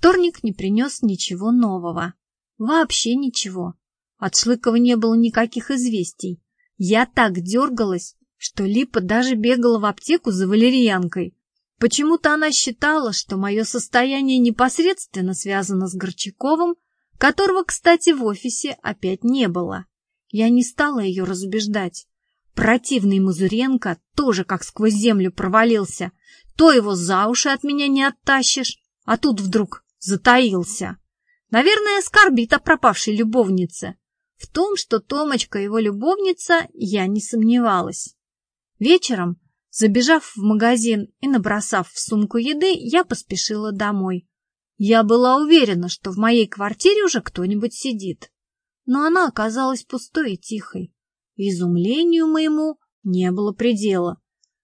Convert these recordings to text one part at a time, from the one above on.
Вторник не принес ничего нового. Вообще ничего. От Шлыкова не было никаких известий. Я так дергалась, что Липа даже бегала в аптеку за валерьянкой. Почему-то она считала, что мое состояние непосредственно связано с Горчаковым, которого, кстати, в офисе опять не было. Я не стала ее разубеждать. Противный Мазуренко тоже как сквозь землю провалился. То его за уши от меня не оттащишь, а тут вдруг затаился. Наверное, скорбит о пропавшей любовнице. В том, что Томочка его любовница, я не сомневалась. Вечером, забежав в магазин и набросав в сумку еды, я поспешила домой. Я была уверена, что в моей квартире уже кто-нибудь сидит. Но она оказалась пустой и тихой. Изумлению моему не было предела.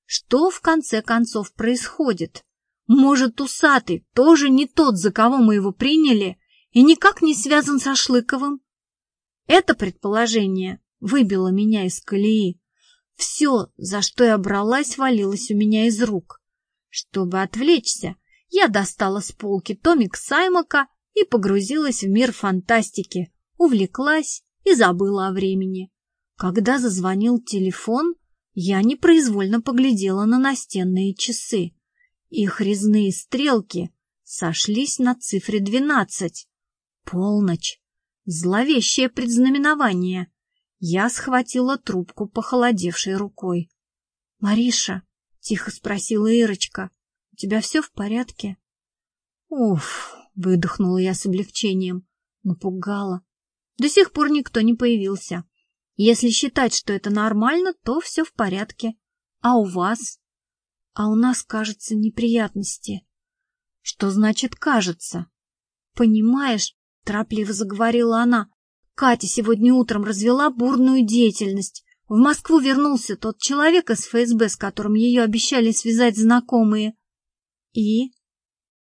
Что в конце концов происходит? Может, усатый тоже не тот, за кого мы его приняли, и никак не связан со Шлыковым? Это предположение выбило меня из колеи. Все, за что я бралась, валилось у меня из рук. Чтобы отвлечься, я достала с полки томик Саймака и погрузилась в мир фантастики, увлеклась и забыла о времени. Когда зазвонил телефон, я непроизвольно поглядела на настенные часы. Их резные стрелки сошлись на цифре двенадцать. Полночь. Зловещее предзнаменование. Я схватила трубку похолодевшей рукой. — Мариша, — тихо спросила Ирочка, — у тебя все в порядке? — Уф, — выдохнула я с облегчением. Напугала. До сих пор никто не появился. Если считать, что это нормально, то все в порядке. А у вас? А у нас, кажется, неприятности. Что значит «кажется»? Понимаешь, торопливо заговорила она, Катя сегодня утром развела бурную деятельность. В Москву вернулся тот человек из ФСБ, с которым ее обещали связать знакомые. И?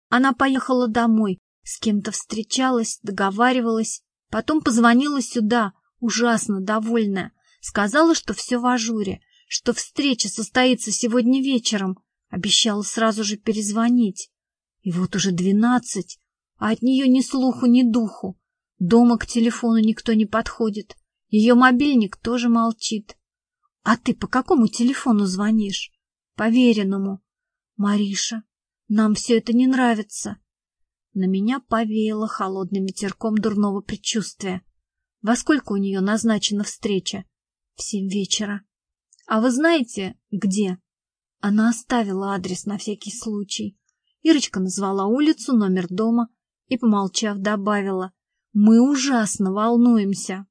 Она поехала домой, с кем-то встречалась, договаривалась, потом позвонила сюда, ужасно довольная. Сказала, что все в ажуре, что встреча состоится сегодня вечером. Обещала сразу же перезвонить. И вот уже двенадцать, а от нее ни слуху, ни духу. Дома к телефону никто не подходит. Ее мобильник тоже молчит. А ты по какому телефону звонишь? Поверенному. Мариша, нам все это не нравится. На меня повеяло холодным ветерком дурного предчувствия. Во сколько у нее назначена встреча? В семь вечера. А вы знаете, где? Она оставила адрес на всякий случай. Ирочка назвала улицу, номер дома и, помолчав, добавила. Мы ужасно волнуемся.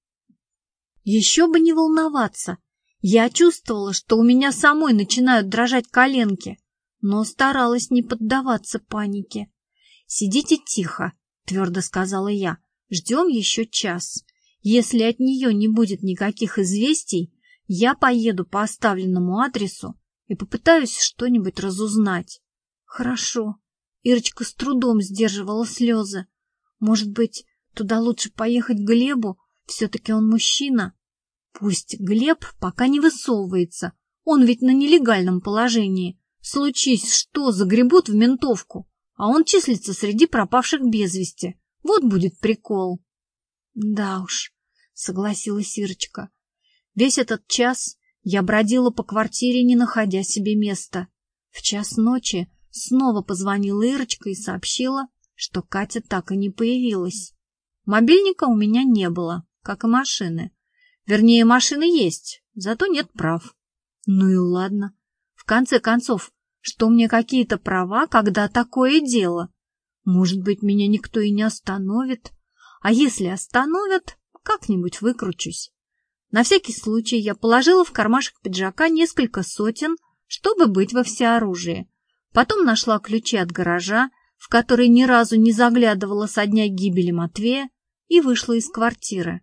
Еще бы не волноваться. Я чувствовала, что у меня самой начинают дрожать коленки, но старалась не поддаваться панике. «Сидите тихо», — твердо сказала я. «Ждем еще час. Если от нее не будет никаких известий, я поеду по оставленному адресу и попытаюсь что-нибудь разузнать». «Хорошо». Ирочка с трудом сдерживала слезы. «Может быть, туда лучше поехать Глебу? Все-таки он мужчина». «Пусть Глеб пока не высовывается. Он ведь на нелегальном положении. Случись что, загребут в ментовку, а он числится среди пропавших без вести. Вот будет прикол». «Да уж», — согласилась Ирочка. Весь этот час я бродила по квартире, не находя себе места. В час ночи снова позвонила Ирочка и сообщила, что Катя так и не появилась. Мобильника у меня не было, как и машины. Вернее, машины есть, зато нет прав. Ну и ладно. В конце концов, что мне какие-то права, когда такое дело? Может быть, меня никто и не остановит? А если остановят, как-нибудь выкручусь. На всякий случай я положила в кармашек пиджака несколько сотен, чтобы быть во всеоружии. Потом нашла ключи от гаража, в который ни разу не заглядывала со дня гибели Матвея, и вышла из квартиры.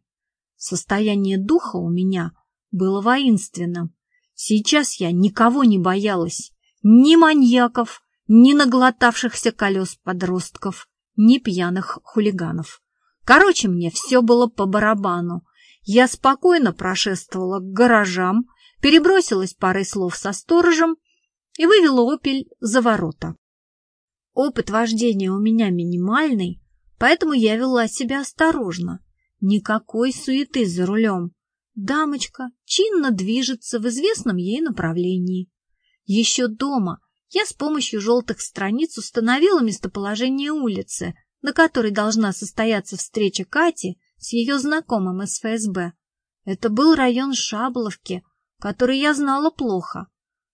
Состояние духа у меня было воинственным. Сейчас я никого не боялась, ни маньяков, ни наглотавшихся колес подростков, ни пьяных хулиганов. Короче, мне все было по барабану. Я спокойно прошествовала к гаражам, перебросилась парой слов со сторожем и вывела «Опель» за ворота. Опыт вождения у меня минимальный, поэтому я вела себя осторожно. Никакой суеты за рулем. Дамочка чинно движется в известном ей направлении. Еще дома я с помощью желтых страниц установила местоположение улицы, на которой должна состояться встреча Кати с ее знакомым из ФСБ. Это был район Шабловки, который я знала плохо.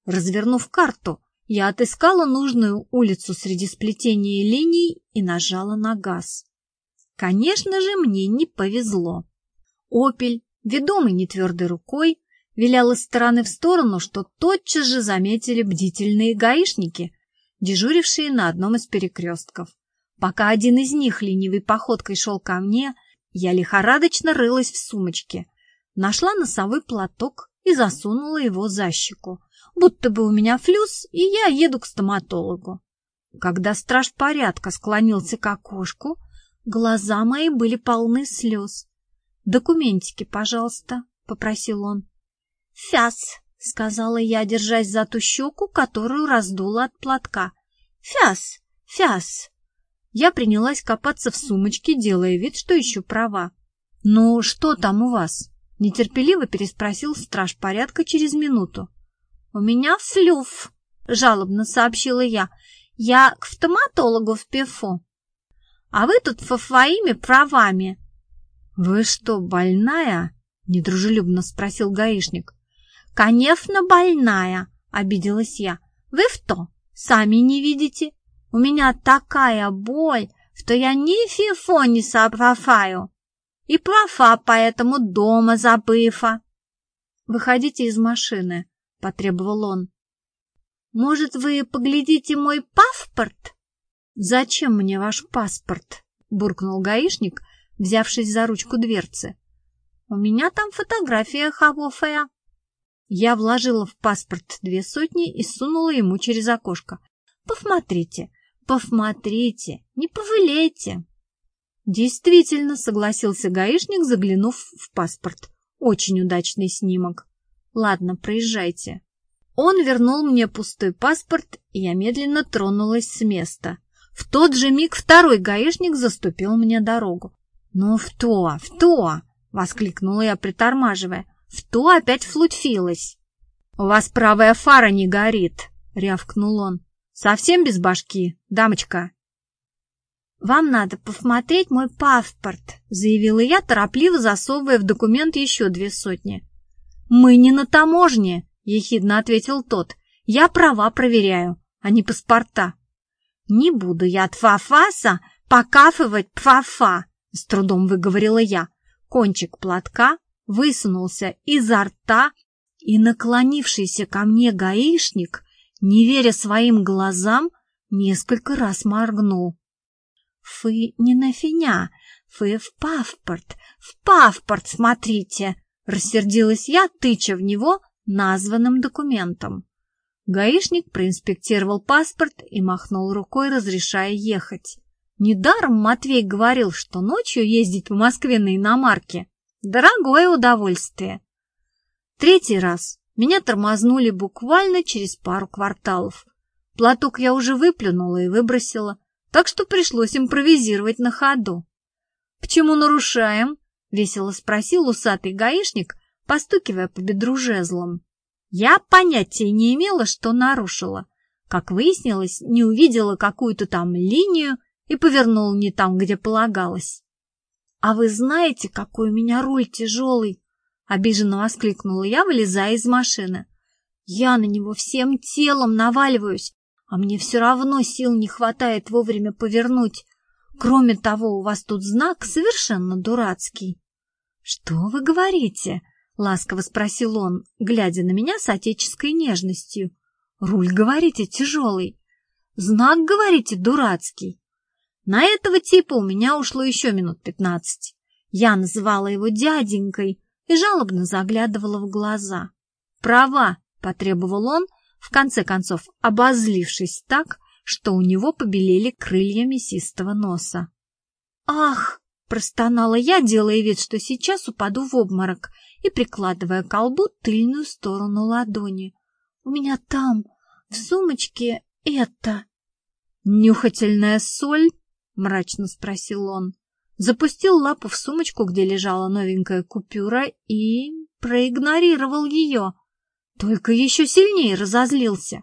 Развернув карту, я отыскала нужную улицу среди сплетения линий и нажала на газ. Конечно же, мне не повезло. «Опель», ведомый нетвердой рукой, вилял из стороны в сторону, что тотчас же заметили бдительные гаишники, дежурившие на одном из перекрестков. Пока один из них ленивой походкой шел ко мне, я лихорадочно рылась в сумочке, нашла носовой платок и засунула его за щеку, будто бы у меня флюс, и я еду к стоматологу. Когда страж порядка склонился к окошку, Глаза мои были полны слез. «Документики, пожалуйста», — попросил он. «Фяс», — сказала я, держась за ту щеку, которую раздула от платка. «Фяс, фяс». Я принялась копаться в сумочке, делая вид, что ищу права. «Ну, что там у вас?» — нетерпеливо переспросил страж порядка через минуту. «У меня флюф», — жалобно сообщила я. «Я к стоматологу в ПИФО» а вы тут со своими правами. — Вы что, больная? — недружелюбно спросил гаишник. — Конечно, больная, — обиделась я. — Вы что, сами не видите? У меня такая боль, что я ни фифо не сопрофаю. И профа поэтому дома забыфа. — Выходите из машины, — потребовал он. — Может, вы поглядите мой паспорт? «Зачем мне ваш паспорт?» — буркнул гаишник, взявшись за ручку дверцы. «У меня там фотография Хавофея». Я вложила в паспорт две сотни и сунула ему через окошко. «Посмотрите, посмотрите, не повылейте!» Действительно, согласился гаишник, заглянув в паспорт. Очень удачный снимок. Ладно, проезжайте. Он вернул мне пустой паспорт, и я медленно тронулась с места. В тот же миг второй гаишник заступил мне дорогу. «Ну, в то, в то!» — воскликнула я, притормаживая. «В то опять флутфилась!» «У вас правая фара не горит!» — рявкнул он. «Совсем без башки, дамочка?» «Вам надо посмотреть мой паспорт», — заявила я, торопливо засовывая в документ еще две сотни. «Мы не на таможне», — ехидно ответил тот. «Я права проверяю, а не паспорта». «Не буду я от фафаса покафывать пфафа», — с трудом выговорила я. Кончик платка высунулся изо рта, и наклонившийся ко мне гаишник, не веря своим глазам, несколько раз моргнул. «Фы не на финя, фы в паспорт, в паспорт смотрите!» — рассердилась я, тыча в него названным документом. Гаишник проинспектировал паспорт и махнул рукой, разрешая ехать. Недаром Матвей говорил, что ночью ездить по Москве на иномарке – дорогое удовольствие. Третий раз меня тормознули буквально через пару кварталов. Платок я уже выплюнула и выбросила, так что пришлось импровизировать на ходу. «Почему нарушаем?» — весело спросил усатый гаишник, постукивая по бедру жезлом. Я понятия не имела, что нарушила. Как выяснилось, не увидела какую-то там линию и повернула не там, где полагалось. «А вы знаете, какой у меня руль тяжелый?» — обиженно воскликнула я, вылезая из машины. «Я на него всем телом наваливаюсь, а мне все равно сил не хватает вовремя повернуть. Кроме того, у вас тут знак совершенно дурацкий». «Что вы говорите?» Ласково спросил он, глядя на меня с отеческой нежностью. Руль, говорите, тяжелый. Знак, говорите, дурацкий. На этого типа у меня ушло еще минут пятнадцать. Я называла его дяденькой и жалобно заглядывала в глаза. «Права!» — потребовал он, в конце концов обозлившись так, что у него побелели крылья мясистого носа. «Ах!» — простонала я, делая вид, что сейчас упаду в обморок, и прикладывая к колбу тыльную сторону ладони. «У меня там, в сумочке, это...» «Нюхательная соль?» — мрачно спросил он. Запустил лапу в сумочку, где лежала новенькая купюра, и проигнорировал ее. Только еще сильнее разозлился.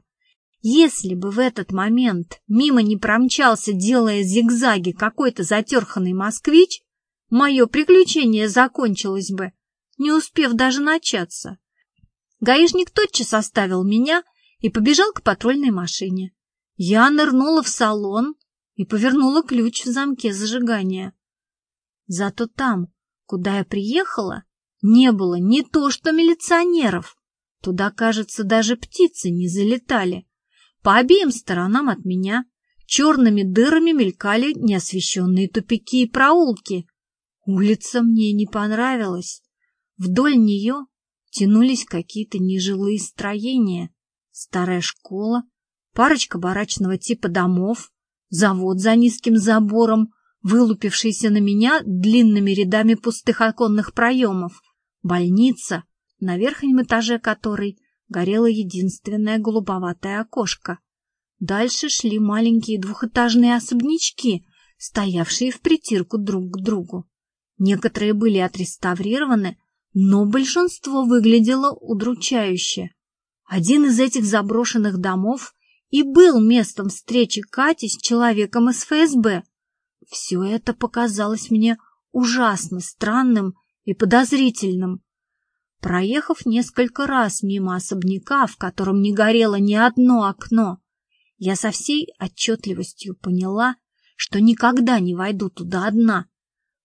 Если бы в этот момент мимо не промчался, делая зигзаги, какой-то затерханный москвич, мое приключение закончилось бы, не успев даже начаться. Гаишник тотчас оставил меня и побежал к патрульной машине. Я нырнула в салон и повернула ключ в замке зажигания. Зато там, куда я приехала, не было не то что милиционеров. Туда, кажется, даже птицы не залетали. По обеим сторонам от меня черными дырами мелькали неосвещенные тупики и проулки. Улица мне не понравилась. Вдоль нее тянулись какие-то нежилые строения, старая школа, парочка барачного типа домов, завод за низким забором, вылупившийся на меня длинными рядами пустых оконных проемов, больница, на верхнем этаже которой горело единственное голубоватое окошко. Дальше шли маленькие двухэтажные особнячки, стоявшие в притирку друг к другу. Некоторые были отреставрированы, но большинство выглядело удручающе. Один из этих заброшенных домов и был местом встречи Кати с человеком из ФСБ. Все это показалось мне ужасно странным и подозрительным. Проехав несколько раз мимо особняка, в котором не горело ни одно окно, я со всей отчетливостью поняла, что никогда не войду туда одна.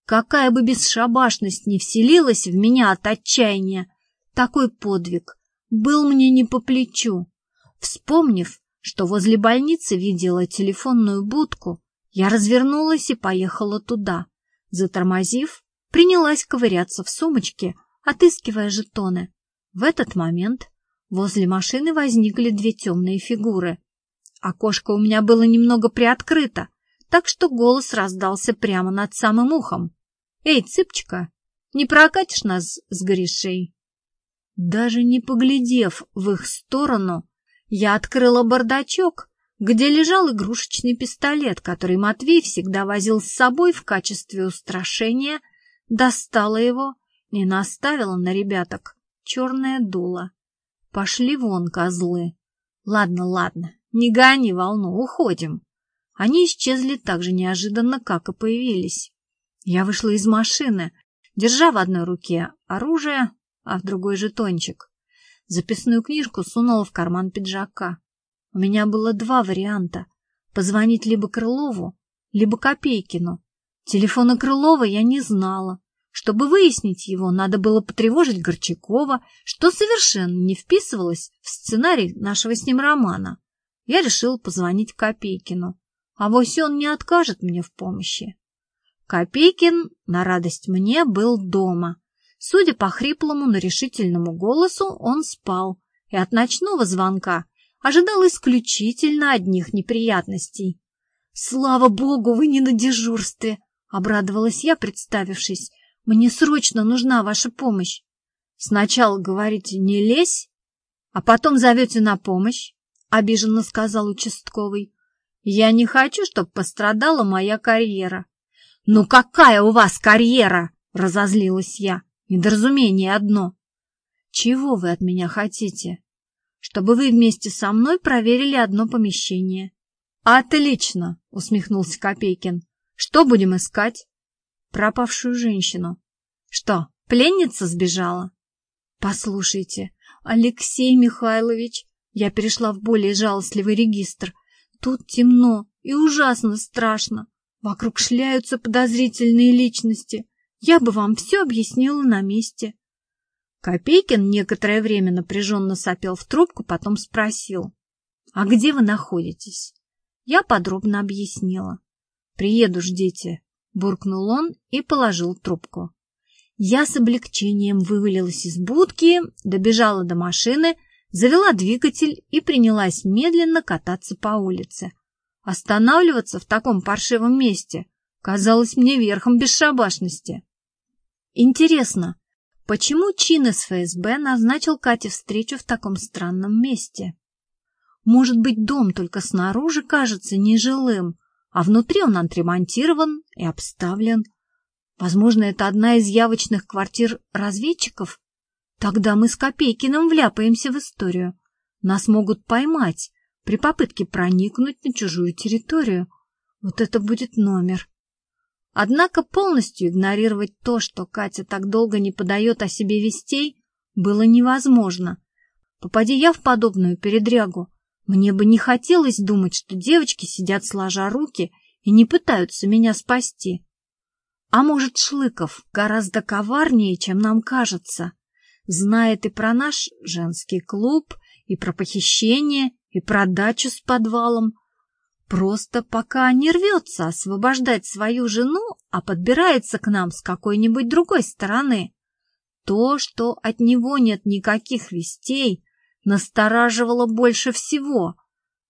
Какая бы бесшабашность ни вселилась в меня от отчаяния, такой подвиг был мне не по плечу. Вспомнив, что возле больницы видела телефонную будку, я развернулась и поехала туда. Затормозив, принялась ковыряться в сумочке, отыскивая жетоны. В этот момент возле машины возникли две темные фигуры. Окошко у меня было немного приоткрыто, так что голос раздался прямо над самым ухом. «Эй, цыпчика, не прокатишь нас с Гришей?» Даже не поглядев в их сторону, я открыла бардачок, где лежал игрушечный пистолет, который Матвей всегда возил с собой в качестве устрашения, достала его и наставила на ребяток черное дуло. Пошли вон, козлы. Ладно, ладно, не гони волну, уходим. Они исчезли так же неожиданно, как и появились. Я вышла из машины, держа в одной руке оружие, а в другой жетончик. Записную книжку сунула в карман пиджака. У меня было два варианта — позвонить либо Крылову, либо Копейкину. Телефона Крылова я не знала. Чтобы выяснить его, надо было потревожить Горчакова, что совершенно не вписывалось в сценарий нашего с ним романа. Я решила позвонить Копейкину. А вось он не откажет мне в помощи. Копейкин, на радость мне, был дома. Судя по хриплому, но решительному голосу, он спал, и от ночного звонка ожидал исключительно одних неприятностей. «Слава богу, вы не на дежурстве!» — обрадовалась я, представившись. «Мне срочно нужна ваша помощь!» «Сначала говорите «не лезь», а потом зовете на помощь», — обиженно сказал участковый. Я не хочу, чтобы пострадала моя карьера. «Ну какая у вас карьера?» — разозлилась я. «Недоразумение одно». «Чего вы от меня хотите?» «Чтобы вы вместе со мной проверили одно помещение». «Отлично!» — усмехнулся Копейкин. «Что будем искать?» «Пропавшую женщину». «Что, пленница сбежала?» «Послушайте, Алексей Михайлович...» Я перешла в более жалостливый регистр. Тут темно и ужасно страшно. Вокруг шляются подозрительные личности. Я бы вам все объяснила на месте. Копейкин некоторое время напряженно сопел в трубку, потом спросил. — А где вы находитесь? Я подробно объяснила. — Приеду, ждите, — буркнул он и положил трубку. Я с облегчением вывалилась из будки, добежала до машины, завела двигатель и принялась медленно кататься по улице. Останавливаться в таком паршивом месте казалось мне верхом бесшабашности. Интересно, почему Чин из ФСБ назначил Кате встречу в таком странном месте? Может быть, дом только снаружи кажется нежилым, а внутри он отремонтирован и обставлен. Возможно, это одна из явочных квартир разведчиков? Тогда мы с Копейкиным вляпаемся в историю. Нас могут поймать при попытке проникнуть на чужую территорию. Вот это будет номер. Однако полностью игнорировать то, что Катя так долго не подает о себе вестей, было невозможно. Попади я в подобную передрягу, мне бы не хотелось думать, что девочки сидят сложа руки и не пытаются меня спасти. А может, Шлыков гораздо коварнее, чем нам кажется. Знает и про наш женский клуб, и про похищение, и про дачу с подвалом. Просто пока не рвется освобождать свою жену, а подбирается к нам с какой-нибудь другой стороны. То, что от него нет никаких вестей, настораживало больше всего.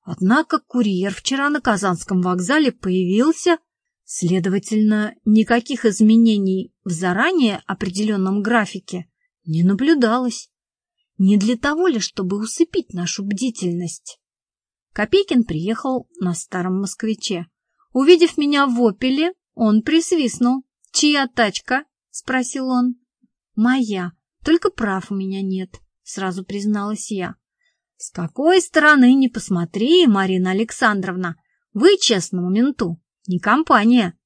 Однако курьер вчера на Казанском вокзале появился, следовательно, никаких изменений в заранее определенном графике не наблюдалось. Не для того ли, чтобы усыпить нашу бдительность? Копейкин приехал на старом москвиче. Увидев меня в опеле, он присвистнул. «Чья тачка?» — спросил он. «Моя, только прав у меня нет», — сразу призналась я. «С какой стороны не посмотри, Марина Александровна, вы честному менту, не компания».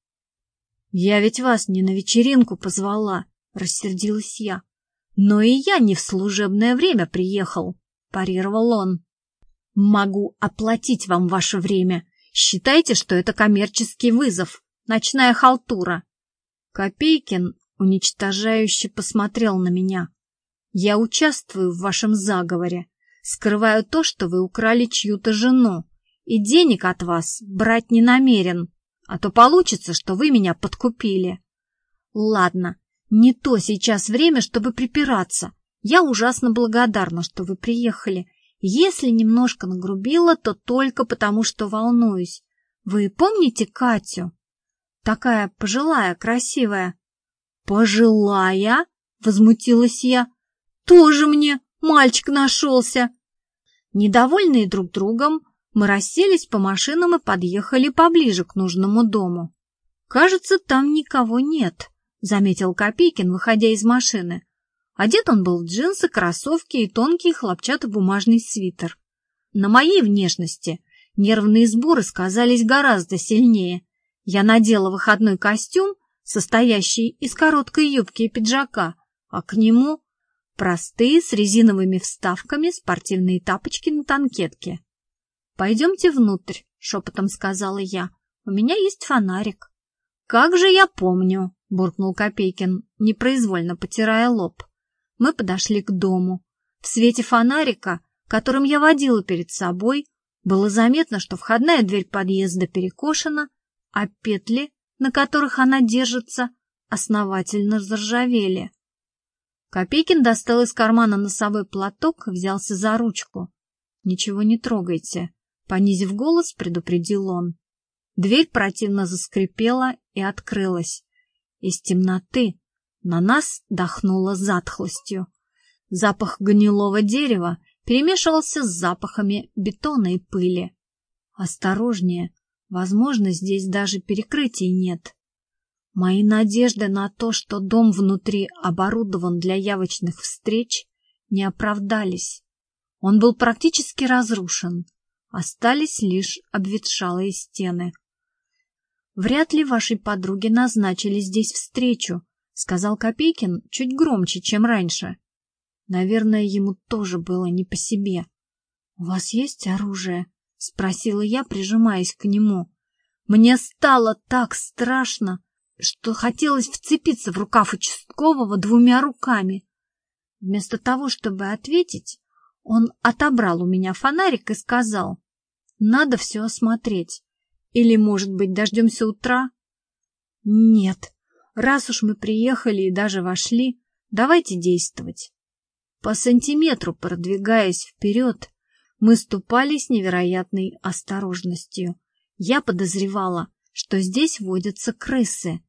«Я ведь вас не на вечеринку позвала», — рассердилась я. «Но и я не в служебное время приехал», — парировал он. «Могу оплатить вам ваше время. Считайте, что это коммерческий вызов, ночная халтура». Копейкин уничтожающе посмотрел на меня. Я участвую в вашем заговоре, скрываю то, что вы украли чью-то жену, и денег от вас брать не намерен, а то получится, что вы меня подкупили. Ладно, не то сейчас время, чтобы припираться. Я ужасно благодарна, что вы приехали. Если немножко нагрубила, то только потому, что волнуюсь. Вы помните Катю? Такая пожилая, красивая. Пожилая? Возмутилась я. Тоже мне мальчик нашелся. Недовольные друг другом, мы расселись по машинам и подъехали поближе к нужному дому. «Кажется, там никого нет», — заметил Копейкин, выходя из машины. Одет он был в джинсы, кроссовки и тонкий хлопчатобумажный свитер. На моей внешности нервные сборы сказались гораздо сильнее. Я надела выходной костюм, состоящий из короткой юбки и пиджака, а к нему Простые, с резиновыми вставками, спортивные тапочки на танкетке. «Пойдемте внутрь», — шепотом сказала я. «У меня есть фонарик». «Как же я помню», — буркнул Копейкин, непроизвольно потирая лоб. Мы подошли к дому. В свете фонарика, которым я водила перед собой, было заметно, что входная дверь подъезда перекошена, а петли, на которых она держится, основательно заржавели. Копейкин достал из кармана носовой платок, взялся за ручку. «Ничего не трогайте», — понизив голос, предупредил он. Дверь противно заскрипела и открылась. Из темноты на нас дохнуло затхлостью. Запах гнилого дерева перемешивался с запахами бетона и пыли. «Осторожнее, возможно, здесь даже перекрытий нет». Мои надежды на то, что дом внутри оборудован для явочных встреч, не оправдались. Он был практически разрушен. Остались лишь обветшалые стены. «Вряд ли вашей подруге назначили здесь встречу», — сказал Копейкин чуть громче, чем раньше. Наверное, ему тоже было не по себе. «У вас есть оружие?» — спросила я, прижимаясь к нему. Мне стало так страшно, что хотелось вцепиться в рукав участкового двумя руками. Вместо того, чтобы ответить, он отобрал у меня фонарик и сказал, «Надо все осмотреть. Или, может быть, дождемся утра?» «Нет, раз уж мы приехали и даже вошли, давайте действовать». По сантиметру продвигаясь вперед, мы ступали с невероятной осторожностью. Я подозревала, что здесь водятся крысы,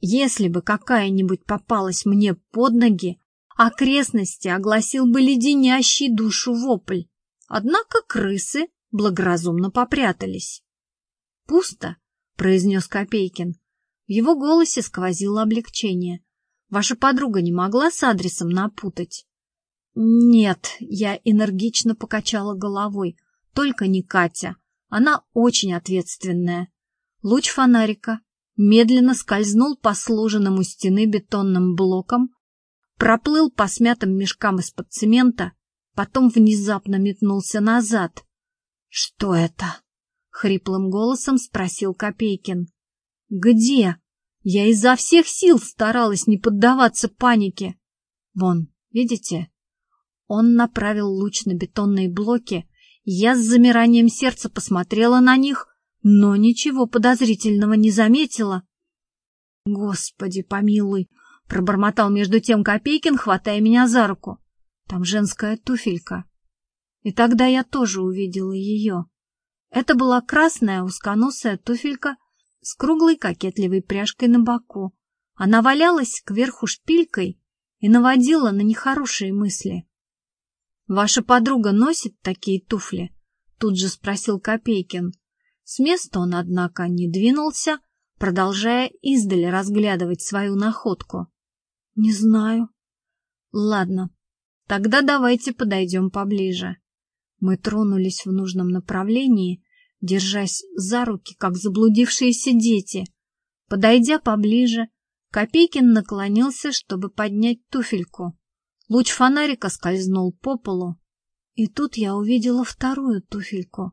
если бы какая-нибудь попалась мне под ноги, окрестности огласил бы леденящий душу вопль. Однако крысы благоразумно попрятались. «Пусто», — произнес Копейкин. В его голосе сквозило облегчение. «Ваша подруга не могла с адресом напутать?» «Нет», — я энергично покачала головой. «Только не Катя. Она очень ответственная». Луч фонарика медленно скользнул по сложенному стены бетонным блокам, проплыл по смятым мешкам из-под цемента, потом внезапно метнулся назад. «Что это?» — хриплым голосом спросил Копейкин. «Где?» Я изо всех сил старалась не поддаваться панике. «Вон, видите?» Он направил луч на бетонные блоки. Я с замиранием сердца посмотрела на них, но ничего подозрительного не заметила. «Господи, помилуй!» — пробормотал между тем Копейкин, хватая меня за руку. «Там женская туфелька». И тогда я тоже увидела ее. Это была красная узконосая туфелька с круглой кокетливой пряжкой на боку. Она валялась кверху шпилькой и наводила на нехорошие мысли. «Ваша подруга носит такие туфли?» — тут же спросил Копейкин. С места он, однако, не двинулся, продолжая издали разглядывать свою находку. — Не знаю. — Ладно, тогда давайте подойдем поближе. Мы тронулись в нужном направлении, держась за руки, как заблудившиеся дети. Подойдя поближе, Копейкин наклонился, чтобы поднять туфельку. Луч фонарика скользнул по полу, и тут я увидела вторую туфельку.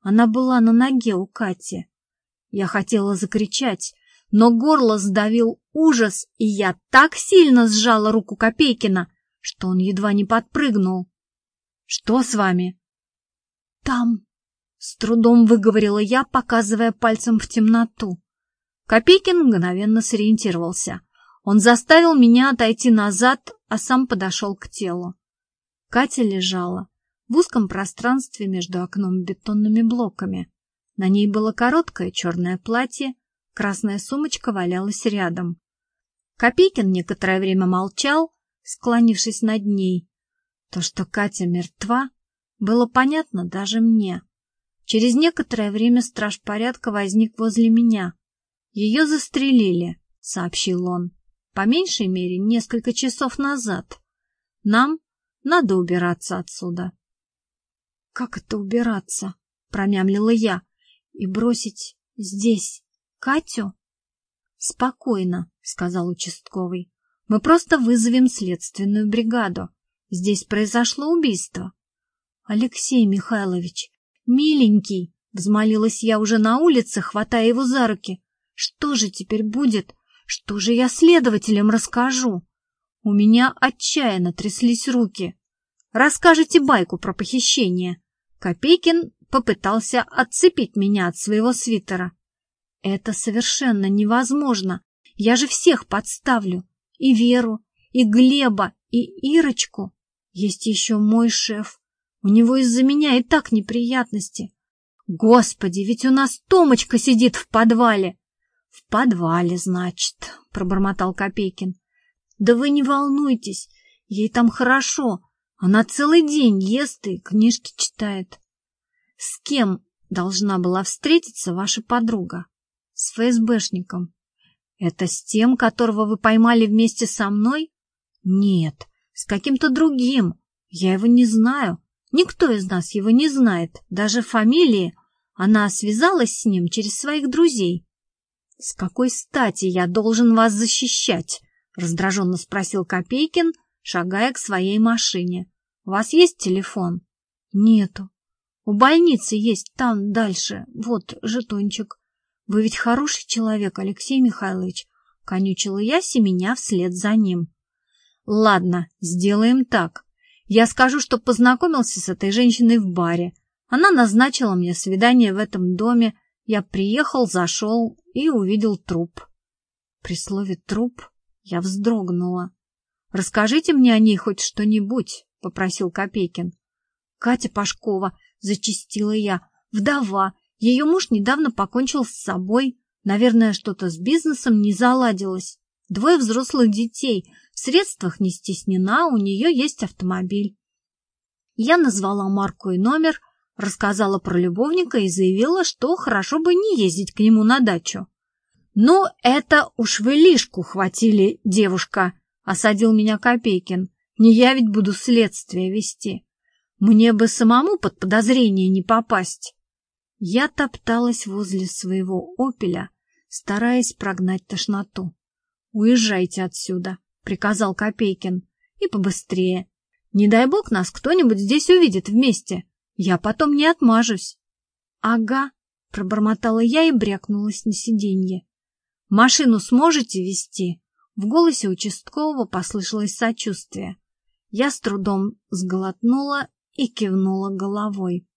Она была на ноге у Кати. Я хотела закричать, но горло сдавил ужас, и я так сильно сжала руку Копейкина, что он едва не подпрыгнул. — Что с вами? — Там, — с трудом выговорила я, показывая пальцем в темноту. Копейкин мгновенно сориентировался. Он заставил меня отойти назад, а сам подошел к телу. Катя лежала, в узком пространстве между окном и бетонными блоками. На ней было короткое черное платье, красная сумочка валялась рядом. Копейкин некоторое время молчал, склонившись над ней. То, что Катя мертва, было понятно даже мне. Через некоторое время страж порядка возник возле меня. Ее застрелили, сообщил он, по меньшей мере несколько часов назад. Нам надо убираться отсюда. «Как это убираться?» — промямлила я. «И бросить здесь Катю?» «Спокойно», — сказал участковый. «Мы просто вызовем следственную бригаду. Здесь произошло убийство». «Алексей Михайлович, миленький!» — взмолилась я уже на улице, хватая его за руки. «Что же теперь будет? Что же я следователям расскажу?» У меня отчаянно тряслись руки. «Расскажите байку про похищение», Копейкин попытался отцепить меня от своего свитера. Это совершенно невозможно. Я же всех подставлю. И Веру, и Глеба, и Ирочку. Есть еще мой шеф. У него из-за меня и так неприятности. Господи, ведь у нас Томочка сидит в подвале. В подвале, значит, пробормотал Копейкин. Да вы не волнуйтесь, ей там хорошо. Она целый день ест и книжки читает. С кем должна была встретиться ваша подруга? С ФСБшником. Это с тем, которого вы поймали вместе со мной? Нет, с каким-то другим. Я его не знаю. Никто из нас его не знает, даже фамилии. Она связалась с ним через своих друзей. — С какой стати я должен вас защищать? — раздраженно спросил Копейкин, шагая к своей машине. — У вас есть телефон? — Нету. — У больницы есть, там дальше. Вот жетончик. Вы ведь хороший человек, Алексей Михайлович. Конючила я, семеня вслед за ним. — Ладно, сделаем так. Я скажу, что познакомился с этой женщиной в баре. Она назначила мне свидание в этом доме. Я приехал, зашел и увидел труп. При слове «труп» я вздрогнула. Расскажите мне о ней хоть что-нибудь, — попросил Копейкин. Катя Пашкова, — зачистила я, — вдова. Ее муж недавно покончил с собой. Наверное, что-то с бизнесом не заладилось. Двое взрослых детей. В средствах не стеснена, у нее есть автомобиль. Я назвала марку и номер. рассказала про любовника и заявила, что хорошо бы не ездить к нему на дачу. «Ну, это уж вы лишку хватили, девушка», — осадил меня Копейкин. «Не я ведь буду следствие вести. Мне бы самому под подозрение не попасть». Я топталась возле своего «Опеля», стараясь прогнать тошноту. «Уезжайте отсюда», — приказал Копейкин. «И побыстрее. Не дай бог нас кто-нибудь здесь увидит вместе. Я потом не отмажусь». «Ага», — пробормотала я и брякнулась на сиденье. «Машину сможете вести?» В голосе участкового послышалось сочувствие. Я с трудом сглотнула и кивнула головой.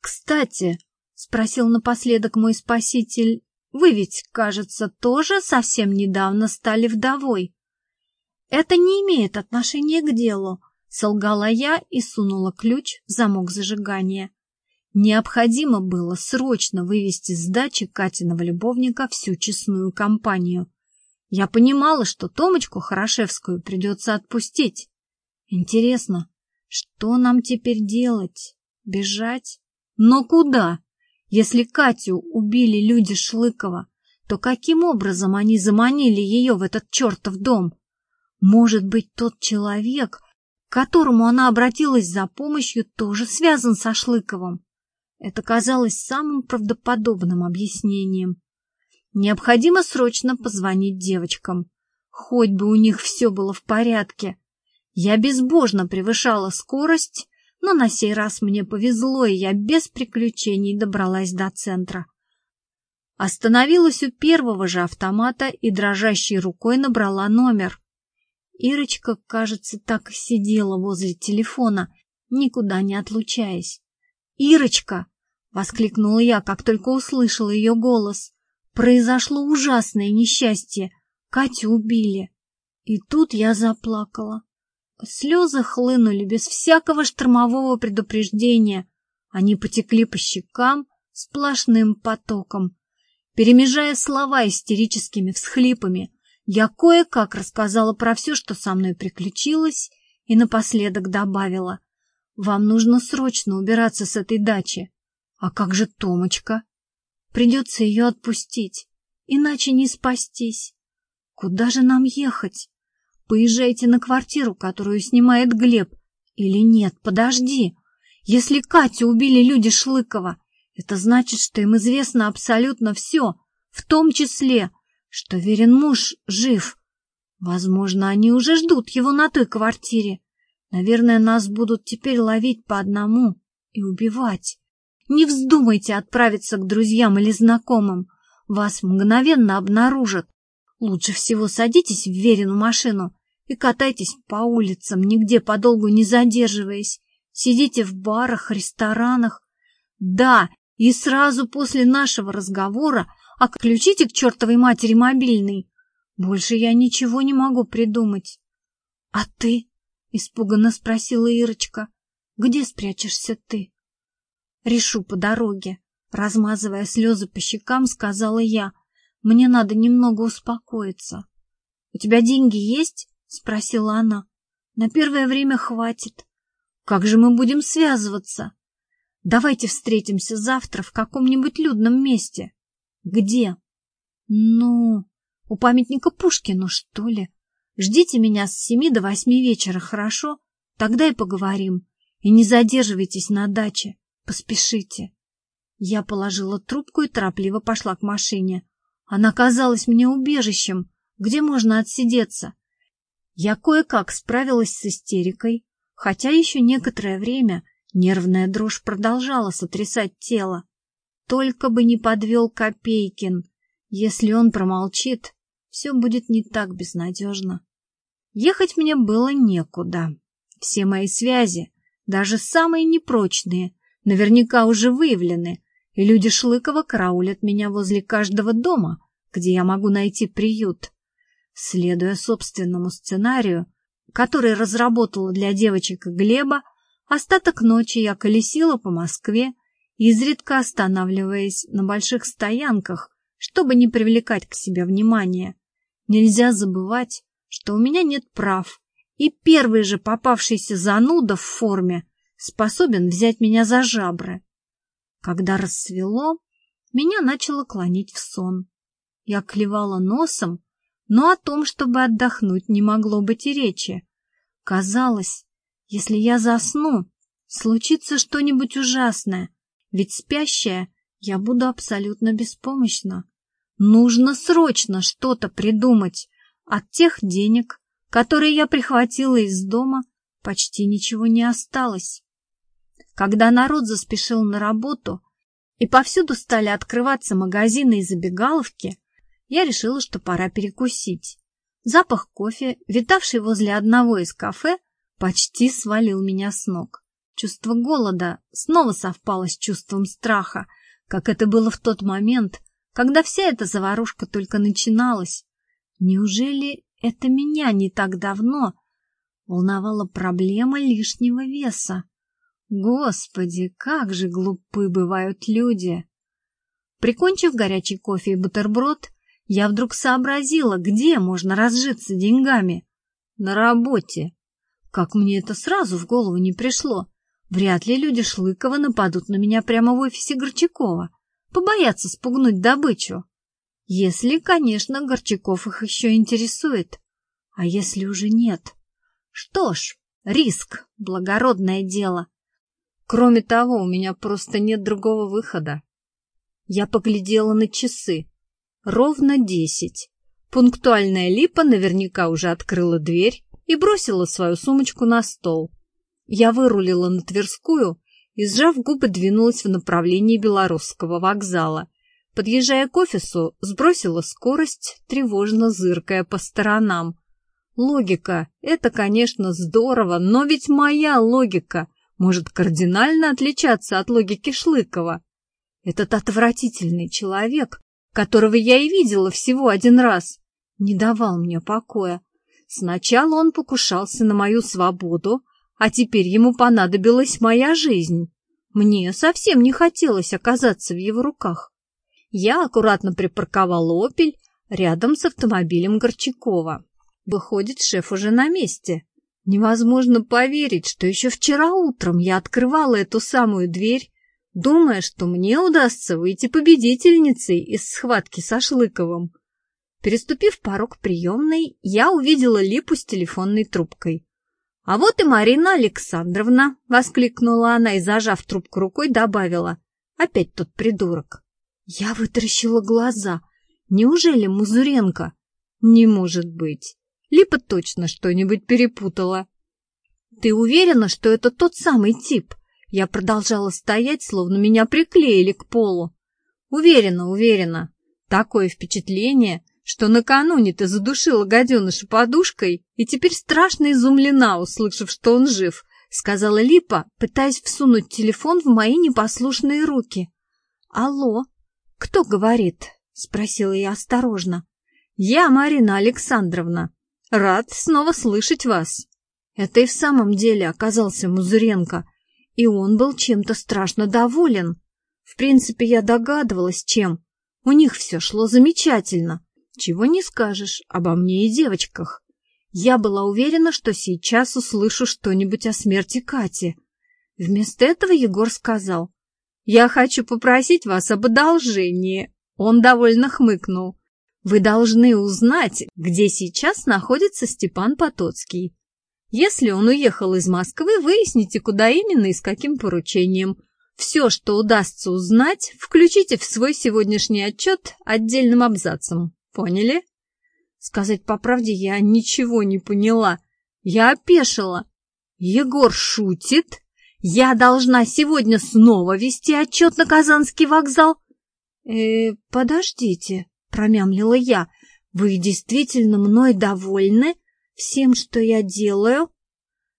«Кстати», — спросил напоследок мой спаситель, — «вы ведь, кажется, тоже совсем недавно стали вдовой». «Это не имеет отношения к делу», — солгала я и сунула ключ в замок зажигания. Необходимо было срочно вывести с дачи Катиного любовника всю честную компанию. Я понимала, что Томочку Хорошевскую придется отпустить. Интересно, что нам теперь делать? Бежать? Но куда? Если Катю убили люди Шлыкова, то каким образом они заманили ее в этот чертов дом? Может быть, тот человек, к которому она обратилась за помощью, тоже связан со Шлыковым? Это казалось самым правдоподобным объяснением. Необходимо срочно позвонить девочкам. Хоть бы у них все было в порядке. Я безбожно превышала скорость, но на сей раз мне повезло, и я без приключений добралась до центра. Остановилась у первого же автомата и дрожащей рукой набрала номер. Ирочка, кажется, так и сидела возле телефона, никуда не отлучаясь. «Ирочка!» — воскликнула я, как только услышала ее голос. «Произошло ужасное несчастье. Катю убили». И тут я заплакала. Слезы хлынули без всякого штормового предупреждения. Они потекли по щекам сплошным потоком. Перемежая слова истерическими всхлипами, я кое-как рассказала про все, что со мной приключилось, и напоследок добавила. «Вам нужно срочно убираться с этой дачи. А как же Томочка? Придется ее отпустить, иначе не спастись. Куда же нам ехать?» Поезжайте на квартиру, которую снимает Глеб. Или нет, подожди. Если Катю убили люди Шлыкова, это значит, что им известно абсолютно все, в том числе, что верен муж жив. Возможно, они уже ждут его на той квартире. Наверное, нас будут теперь ловить по одному и убивать. Не вздумайте отправиться к друзьям или знакомым. Вас мгновенно обнаружат. Лучше всего садитесь в Верину машину и катайтесь по улицам, нигде подолгу не задерживаясь. Сидите в барах, ресторанах. Да, и сразу после нашего разговора отключите к чертовой матери мобильный. Больше я ничего не могу придумать. — А ты? — испуганно спросила Ирочка. — Где спрячешься ты? — Решу по дороге. Размазывая слезы по щекам, сказала я — мне надо немного успокоиться. — У тебя деньги есть? — спросила она. — На первое время хватит. Как же мы будем связываться? Давайте встретимся завтра в каком-нибудь людном месте. Где? Ну, у памятника Пушкину, что ли. Ждите меня с семи до восьми вечера, хорошо? Тогда и поговорим. И не задерживайтесь на даче. Поспешите. Я положила трубку и торопливо пошла к машине. Она казалась мне убежищем, где можно отсидеться. Я кое-как справилась с истерикой, хотя еще некоторое время нервная дрожь продолжала сотрясать тело. Только бы не подвел Копейкин. Если он промолчит, все будет не так безнадежно. Ехать мне было некуда. Все мои связи, даже самые непрочные, наверняка уже выявлены, и люди Шлыкова караулят меня возле каждого дома, где я могу найти приют. Следуя собственному сценарию, который разработала для девочек Глеба, остаток ночи я колесила по Москве, изредка останавливаясь на больших стоянках, чтобы не привлекать к себе внимания. Нельзя забывать, что у меня нет прав, и первый же попавшийся зануда в форме способен взять меня за жабры. Когда рассвело, меня начало клонить в сон. Я клевала носом, но о том, чтобы отдохнуть, не могло быть и речи. Казалось, если я засну, случится что-нибудь ужасное, ведь спящая я буду абсолютно беспомощна. Нужно срочно что-то придумать. От тех денег, которые я прихватила из дома, почти ничего не осталось. Когда народ заспешил на работу и повсюду стали открываться магазины и забегаловки, я решила, что пора перекусить. Запах кофе, витавший возле одного из кафе, почти свалил меня с ног. Чувство голода снова совпало с чувством страха, как это было в тот момент, когда вся эта заварушка только начиналась. Неужели это меня не так давно волновала проблема лишнего веса? Господи, как же глупы бывают люди! Прикончив горячий кофе и бутерброд, я вдруг сообразила, где можно разжиться деньгами. На работе. Как мне это сразу в голову не пришло. Вряд ли люди Шлыкова нападут на меня прямо в офисе Горчакова, побоятся спугнуть добычу. Если, конечно, Горчаков их еще интересует. А если уже нет? Что ж, риск — благородное дело. Кроме того, у меня просто нет другого выхода. Я поглядела на часы. Ровно десять. Пунктуальная липа наверняка уже открыла дверь и бросила свою сумочку на стол. Я вырулила на Тверскую и, сжав губы, двинулась в направлении Белорусского вокзала. Подъезжая к офису, сбросила скорость, тревожно зыркая по сторонам. Логика — это, конечно, здорово, но ведь моя логика может кардинально отличаться от логики Шлыкова. Этот отвратительный человек которого я и видела всего один раз, не давал мне покоя. Сначала он покушался на мою свободу, а теперь ему понадобилась моя жизнь. Мне совсем не хотелось оказаться в его руках. Я аккуратно припарковала «Опель» рядом с автомобилем Горчакова. Выходит, шеф уже на месте. Невозможно поверить, что еще вчера утром я открывала эту самую дверь думая, что мне удастся выйти победительницей из схватки со Шлыковым. Переступив порог приемной, я увидела Липу с телефонной трубкой. «А вот и Марина Александровна!» — воскликнула она и, зажав трубку рукой, добавила. «Опять тот придурок!» Я вытаращила глаза. «Неужели Музуренко?» «Не может быть! Липа точно что-нибудь перепутала!» «Ты уверена, что это тот самый тип?» Я продолжала стоять, словно меня приклеили к полу. Уверена, уверена. Такое впечатление, что накануне ты задушила гаденыша подушкой и теперь страшно изумлена, услышав, что он жив, сказала Липа, пытаясь всунуть телефон в мои непослушные руки. «Алло, кто говорит?» — спросила я осторожно. «Я Марина Александровна. Рад снова слышать вас». Это и в самом деле оказался Музыренко — и он был чем-то страшно доволен. В принципе, я догадывалась, чем. У них все шло замечательно. Чего не скажешь обо мне и девочках. Я была уверена, что сейчас услышу что-нибудь о смерти Кати. Вместо этого Егор сказал, «Я хочу попросить вас об одолжении». Он довольно хмыкнул. «Вы должны узнать, где сейчас находится Степан Потоцкий. Если он уехал из Москвы, выясните, куда именно и с каким поручением. Все, что удастся узнать, включите в свой сегодняшний отчет отдельным абзацем. Поняли? Сказать по правде, я ничего не поняла. Я опешила. Егор шутит? Я должна сегодня снова вести отчет на Казанский вокзал? Э, подождите, промямлила я. Вы действительно мной довольны? всем, что я делаю?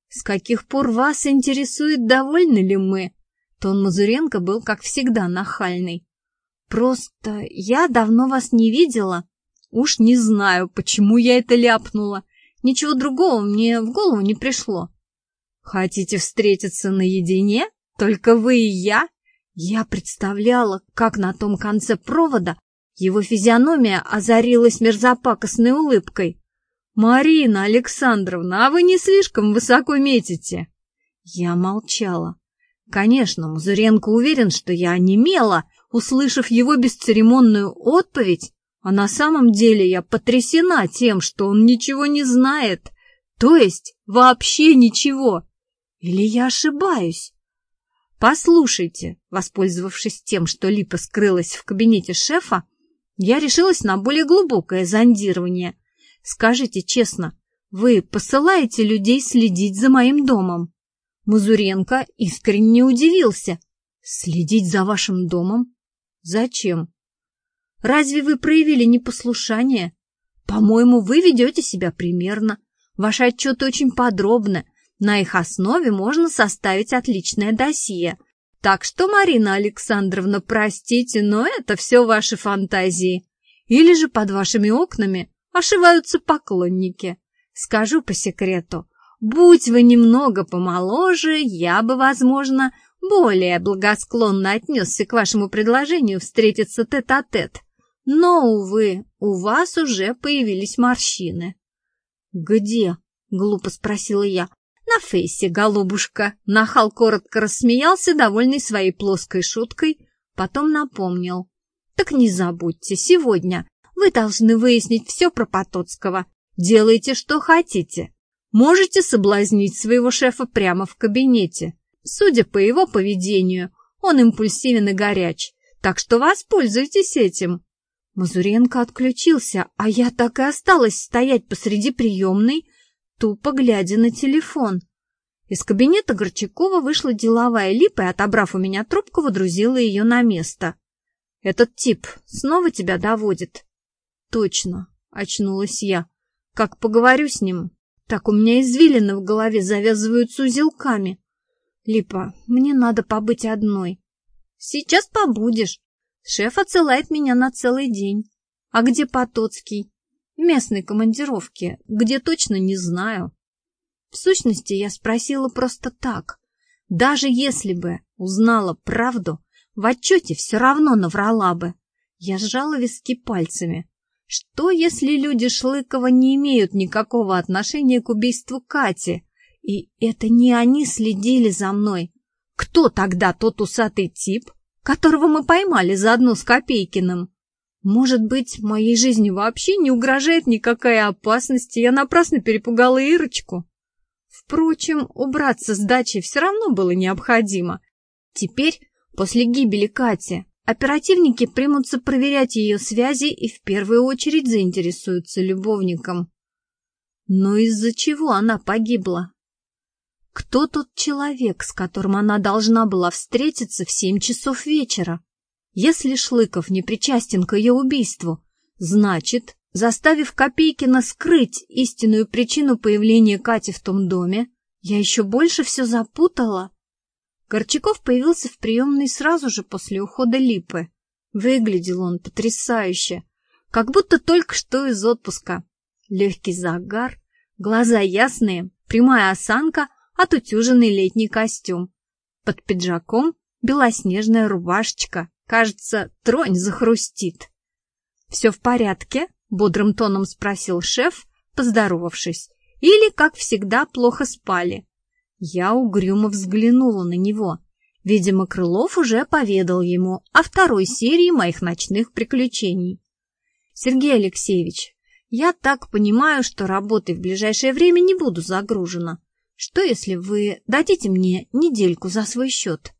С каких пор вас интересует, довольны ли мы? Тон Мазуренко был, как всегда, нахальный. Просто я давно вас не видела. Уж не знаю, почему я это ляпнула. Ничего другого мне в голову не пришло. Хотите встретиться наедине? Только вы и я? Я представляла, как на том конце провода его физиономия озарилась мерзопакостной улыбкой. «Марина Александровна, а вы не слишком высоко метите?» Я молчала. Конечно, Мазуренко уверен, что я онемела, услышав его бесцеремонную отповедь, а на самом деле я потрясена тем, что он ничего не знает, то есть вообще ничего. Или я ошибаюсь? Послушайте, воспользовавшись тем, что Липа скрылась в кабинете шефа, я решилась на более глубокое зондирование. Скажите честно, вы посылаете людей следить за моим домом? Мазуренко искренне удивился. Следить за вашим домом? Зачем? Разве вы проявили непослушание? По-моему, вы ведете себя примерно. Ваши отчеты очень подробны. На их основе можно составить отличное досье. Так что, Марина Александровна, простите, но это все ваши фантазии. Или же под вашими окнами ошиваются поклонники. Скажу по секрету, будь вы немного помоложе, я бы, возможно, более благосклонно отнесся к вашему предложению встретиться тет-а-тет. -тет. Но, увы, у вас уже появились морщины. «Где?» — глупо спросила я. «На фейсе, голубушка!» Нахал коротко рассмеялся, довольный своей плоской шуткой, потом напомнил. «Так не забудьте, сегодня вы должны выяснить все про Потоцкого. Делайте, что хотите. Можете соблазнить своего шефа прямо в кабинете. Судя по его поведению, он импульсивен и горяч, так что воспользуйтесь этим». Мазуренко отключился, а я так и осталась стоять посреди приемной, тупо глядя на телефон. Из кабинета Горчакова вышла деловая липа и, отобрав у меня трубку, водрузила ее на место. «Этот тип снова тебя доводит?» «Точно», — очнулась я. «Как поговорю с ним, так у меня извилины в голове завязываются узелками. Липа, мне надо побыть одной». «Сейчас побудешь. Шеф отсылает меня на целый день. А где Потоцкий?» Местной командировке, где точно не знаю. В сущности, я спросила просто так. Даже если бы узнала правду, в отчете все равно наврала бы. Я сжала виски пальцами. Что, если люди Шлыкова не имеют никакого отношения к убийству Кати? И это не они следили за мной. Кто тогда тот усатый тип, которого мы поймали заодно с Копейкиным? Может быть, моей жизни вообще не угрожает никакая опасность, и я напрасно перепугала Ирочку? Впрочем, убраться с дачи все равно было необходимо. Теперь, после гибели Кати, оперативники примутся проверять ее связи и в первую очередь заинтересуются любовником. Но из-за чего она погибла? Кто тот человек, с которым она должна была встретиться в семь часов вечера? Если Шлыков не причастен к ее убийству, значит, заставив Копейкина скрыть истинную причину появления Кати в том доме, я еще больше все запутала. Горчаков появился в приемной сразу же после ухода Липы. Выглядел он потрясающе, как будто только что из отпуска. Легкий загар, глаза ясные, прямая осанка, отутюженный летний костюм. Под пиджаком белоснежная рубашечка, Кажется, тронь захрустит. «Все в порядке?» — бодрым тоном спросил шеф, поздоровавшись. «Или, как всегда, плохо спали?» Я угрюмо взглянула на него. Видимо, Крылов уже поведал ему о второй серии моих ночных приключений. «Сергей Алексеевич, я так понимаю, что работой в ближайшее время не буду загружена. Что, если вы дадите мне недельку за свой счет?»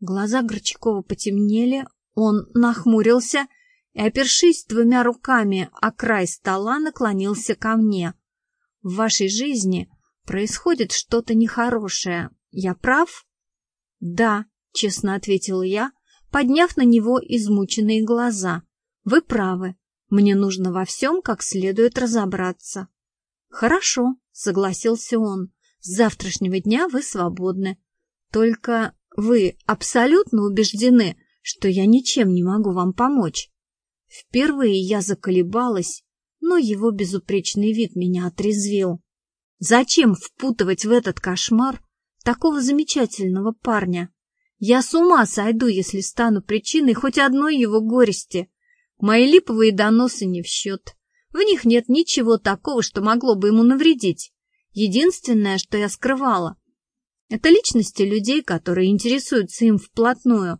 Глаза Горчакова потемнели, он нахмурился и, опершись двумя руками о край стола, наклонился ко мне. «В вашей жизни происходит что-то нехорошее. Я прав?» «Да», — честно ответила я, подняв на него измученные глаза. «Вы правы. Мне нужно во всем как следует разобраться». «Хорошо», — согласился он. «С завтрашнего дня вы свободны. Только вы абсолютно убеждены, что я ничем не могу вам помочь? Впервые я заколебалась, но его безупречный вид меня отрезвил. Зачем впутывать в этот кошмар такого замечательного парня? Я с ума сойду, если стану причиной хоть одной его горести. Мои липовые доносы не в счет. В них нет ничего такого, что могло бы ему навредить. Единственное, что я скрывала, Это личности людей, которые интересуются им вплотную.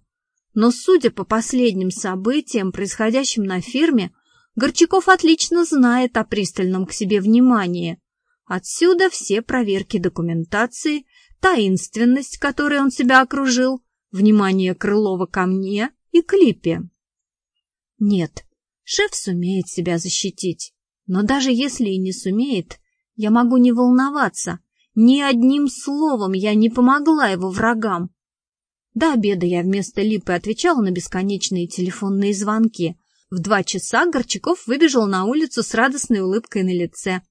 Но судя по последним событиям, происходящим на фирме, Горчаков отлично знает о пристальном к себе внимании. Отсюда все проверки документации, таинственность, которой он себя окружил, внимание Крылова ко мне и клипе. Нет, шеф сумеет себя защитить, но даже если и не сумеет, я могу не волноваться. Ни одним словом я не помогла его врагам. До обеда я вместо Липы отвечала на бесконечные телефонные звонки. В два часа Горчаков выбежал на улицу с радостной улыбкой на лице.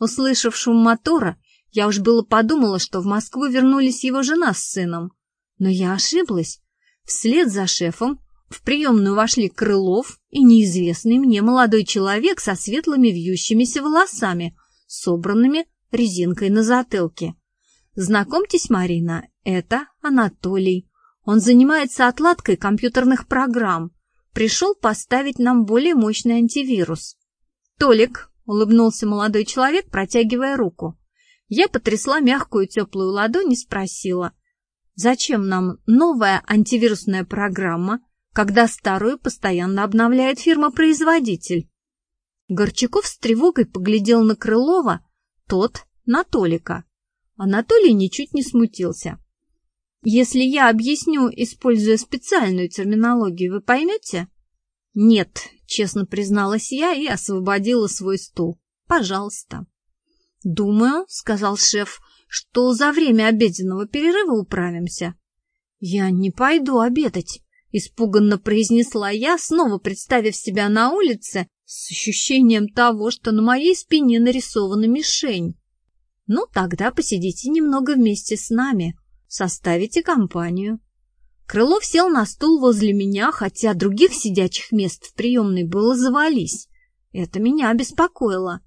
Услышав шум мотора, я уж было подумала, что в Москву вернулись его жена с сыном. Но я ошиблась. Вслед за шефом в приемную вошли Крылов и неизвестный мне молодой человек со светлыми вьющимися волосами, собранными резинкой на затылке. Знакомьтесь, Марина, это Анатолий. Он занимается отладкой компьютерных программ. Пришел поставить нам более мощный антивирус. Толик, улыбнулся молодой человек, протягивая руку. Я потрясла мягкую теплую ладонь и спросила, зачем нам новая антивирусная программа, когда старую постоянно обновляет фирма-производитель? Горчаков с тревогой поглядел на Крылова, тот на Толика. Анатолий ничуть не смутился. Если я объясню, используя специальную терминологию, вы поймете? Нет, честно призналась я и освободила свой стул. Пожалуйста. Думаю, сказал шеф, что за время обеденного перерыва управимся. Я не пойду обедать, испуганно произнесла я, снова представив себя на улице с ощущением того, что на моей спине нарисована мишень. Ну, тогда посидите немного вместе с нами, составите компанию. Крылов сел на стул возле меня, хотя других сидячих мест в приемной было завались. Это меня беспокоило.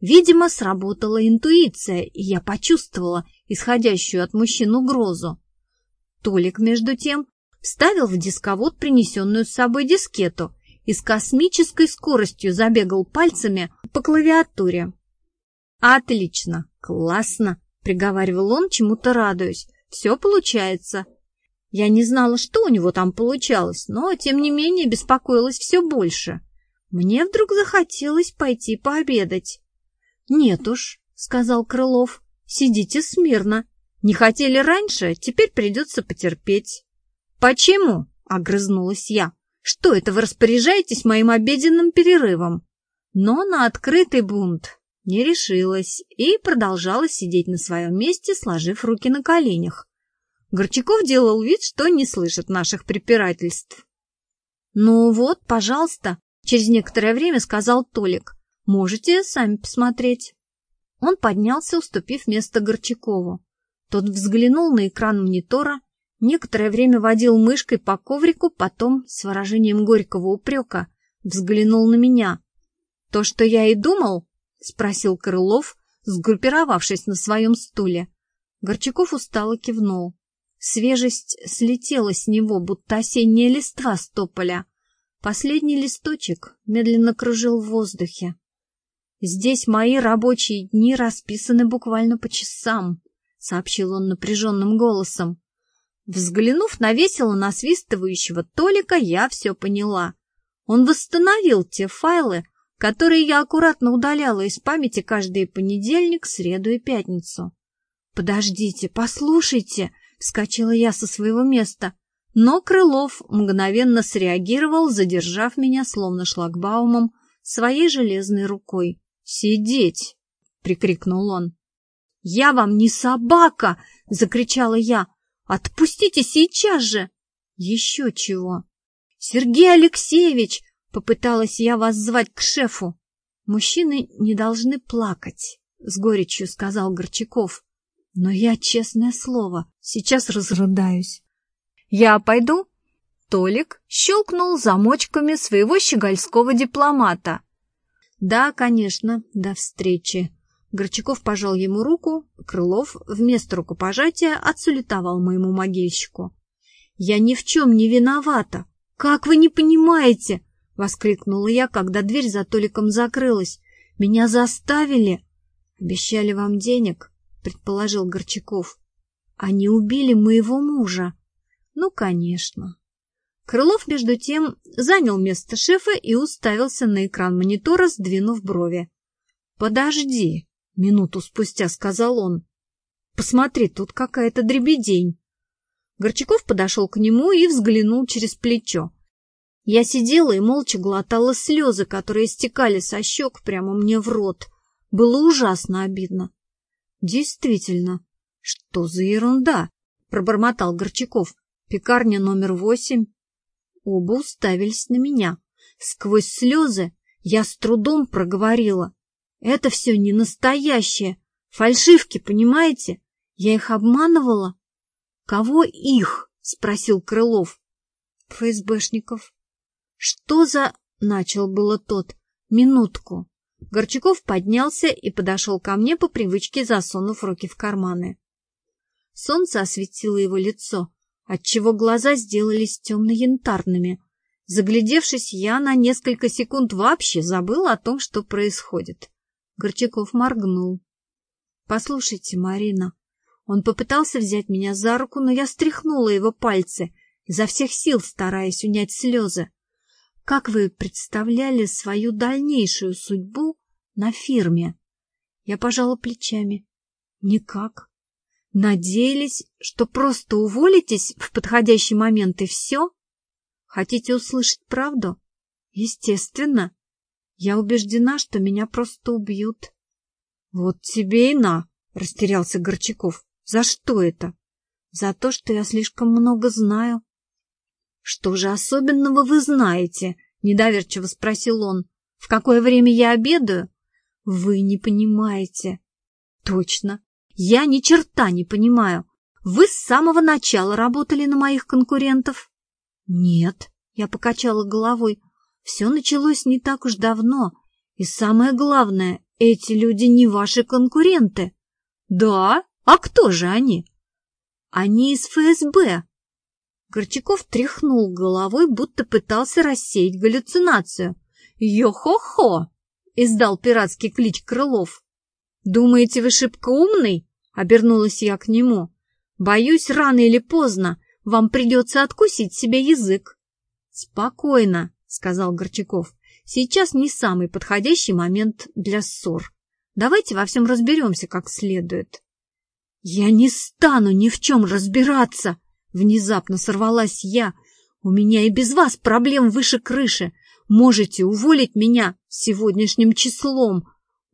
Видимо, сработала интуиция, и я почувствовала исходящую от мужчин угрозу. Толик, между тем, вставил в дисковод принесенную с собой дискету и с космической скоростью забегал пальцами по клавиатуре. «Отлично! Классно!» — приговаривал он, чему-то радуясь. Все получается. Я не знала, что у него там получалось, но, тем не менее, беспокоилась все больше. Мне вдруг захотелось пойти пообедать. — Нет уж, — сказал Крылов, — сидите смирно. Не хотели раньше, теперь придется потерпеть. — Почему? — огрызнулась я. — Что это вы распоряжаетесь моим обеденным перерывом? Но на открытый бунт не решилась и продолжала сидеть на своем месте, сложив руки на коленях. Горчаков делал вид, что не слышит наших препирательств. «Ну вот, пожалуйста», — через некоторое время сказал Толик. «Можете сами посмотреть». Он поднялся, уступив место Горчакову. Тот взглянул на экран монитора, некоторое время водил мышкой по коврику, потом, с выражением горького упрека, взглянул на меня. То, что я и думал, — спросил Крылов, сгруппировавшись на своем стуле. Горчаков устало кивнул. Свежесть слетела с него, будто осенняя листва с тополя. Последний листочек медленно кружил в воздухе. «Здесь мои рабочие дни расписаны буквально по часам», — сообщил он напряженным голосом. Взглянув на весело насвистывающего Толика, я все поняла. Он восстановил те файлы, которые я аккуратно удаляла из памяти каждый понедельник, среду и пятницу. «Подождите, послушайте!» — вскочила я со своего места. Но Крылов мгновенно среагировал, задержав меня, словно шлагбаумом, своей железной рукой. «Сидеть!» — прикрикнул он. «Я вам не собака!» — закричала я. «Отпустите сейчас же!» «Еще чего!» «Сергей Алексеевич!» Попыталась я вас звать к шефу. Мужчины не должны плакать, с горечью сказал Горчаков. Но я, честное слово, сейчас разрыдаюсь. Я пойду? Толик щелкнул замочками своего щегольского дипломата. Да, конечно, до встречи. Горчаков пожал ему руку, Крылов вместо рукопожатия отсулетовал моему могильщику. «Я ни в чем не виновата! Как вы не понимаете? Воскликнула я, когда дверь за Толиком закрылась. «Меня заставили!» «Обещали вам денег», — предположил Горчаков. Они убили моего мужа. Ну, конечно. Крылов, между тем, занял место шефа и уставился на экран монитора, сдвинув брови. «Подожди», — минуту спустя сказал он. «Посмотри, тут какая-то дребедень». Горчаков подошел к нему и взглянул через плечо. Я сидела и молча глотала слезы, которые стекали со щек прямо мне в рот. Было ужасно обидно. Действительно, что за ерунда? Пробормотал Горчаков. Пекарня номер восемь. Оба уставились на меня. Сквозь слезы я с трудом проговорила. Это все не настоящее. Фальшивки, понимаете? Я их обманывала. Кого их? Спросил Крылов. ФСБшников. «Что за...» — начал было тот. «Минутку». Горчаков поднялся и подошел ко мне по привычке, засунув руки в карманы. Солнце осветило его лицо, отчего глаза сделались темно-янтарными. Заглядевшись, я на несколько секунд вообще забыла о том, что происходит. Горчаков моргнул. «Послушайте, Марина». Он попытался взять меня за руку, но я стряхнула его пальцы, изо всех сил стараясь унять слезы. Как вы представляли свою дальнейшую судьбу на фирме? Я пожала плечами. Никак. Надеялись, что просто уволитесь в подходящий момент и все? Хотите услышать правду? Естественно. Я убеждена, что меня просто убьют. Вот тебе и на, растерялся Горчаков. За что это? За то, что я слишком много знаю. «Что же особенного вы знаете?» — недоверчиво спросил он. «В какое время я обедаю?» «Вы не понимаете». «Точно. Я ни черта не понимаю. Вы с самого начала работали на моих конкурентов?» «Нет», — я покачала головой. «Все началось не так уж давно. И самое главное, эти люди не ваши конкуренты». «Да? А кто же они?» «Они из ФСБ», Горчаков тряхнул головой, будто пытался рассеять галлюцинацию. «Йо-хо-хо!» — издал пиратский клич Крылов. «Думаете, вы шибко умный?» — обернулась я к нему. «Боюсь, рано или поздно вам придется откусить себе язык». «Спокойно», — сказал Горчаков. «Сейчас не самый подходящий момент для ссор. Давайте во всем разберемся как следует». «Я не стану ни в чем разбираться!» Внезапно сорвалась я. У меня и без вас проблем выше крыши. Можете уволить меня сегодняшним числом.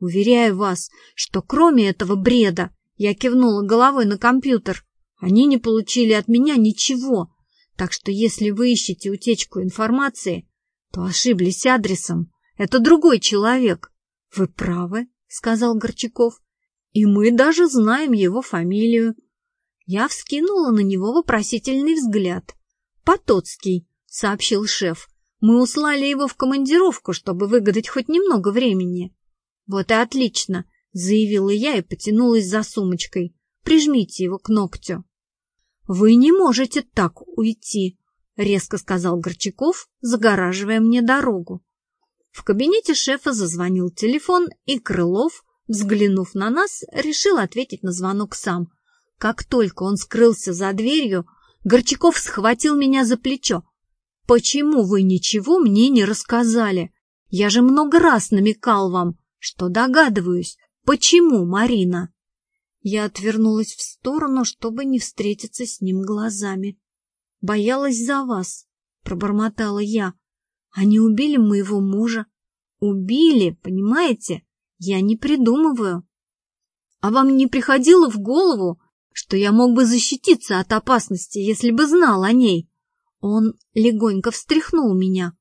Уверяю вас, что кроме этого бреда, я кивнула головой на компьютер, они не получили от меня ничего. Так что если вы ищете утечку информации, то ошиблись адресом. Это другой человек. Вы правы, сказал Горчаков. И мы даже знаем его фамилию. Я вскинула на него вопросительный взгляд. «Потоцкий», — сообщил шеф. «Мы услали его в командировку, чтобы выгадать хоть немного времени». «Вот и отлично», — заявила я и потянулась за сумочкой. «Прижмите его к ногтю». «Вы не можете так уйти», — резко сказал Горчаков, загораживая мне дорогу. В кабинете шефа зазвонил телефон, и Крылов, взглянув на нас, решил ответить на звонок сам — как только он скрылся за дверью, Горчаков схватил меня за плечо. «Почему вы ничего мне не рассказали? Я же много раз намекал вам, что догадываюсь. Почему, Марина?» Я отвернулась в сторону, чтобы не встретиться с ним глазами. «Боялась за вас», — пробормотала я. «Они убили моего мужа. Убили, понимаете? Я не придумываю». «А вам не приходило в голову, что я мог бы защититься от опасности, если бы знал о ней. Он легонько встряхнул меня.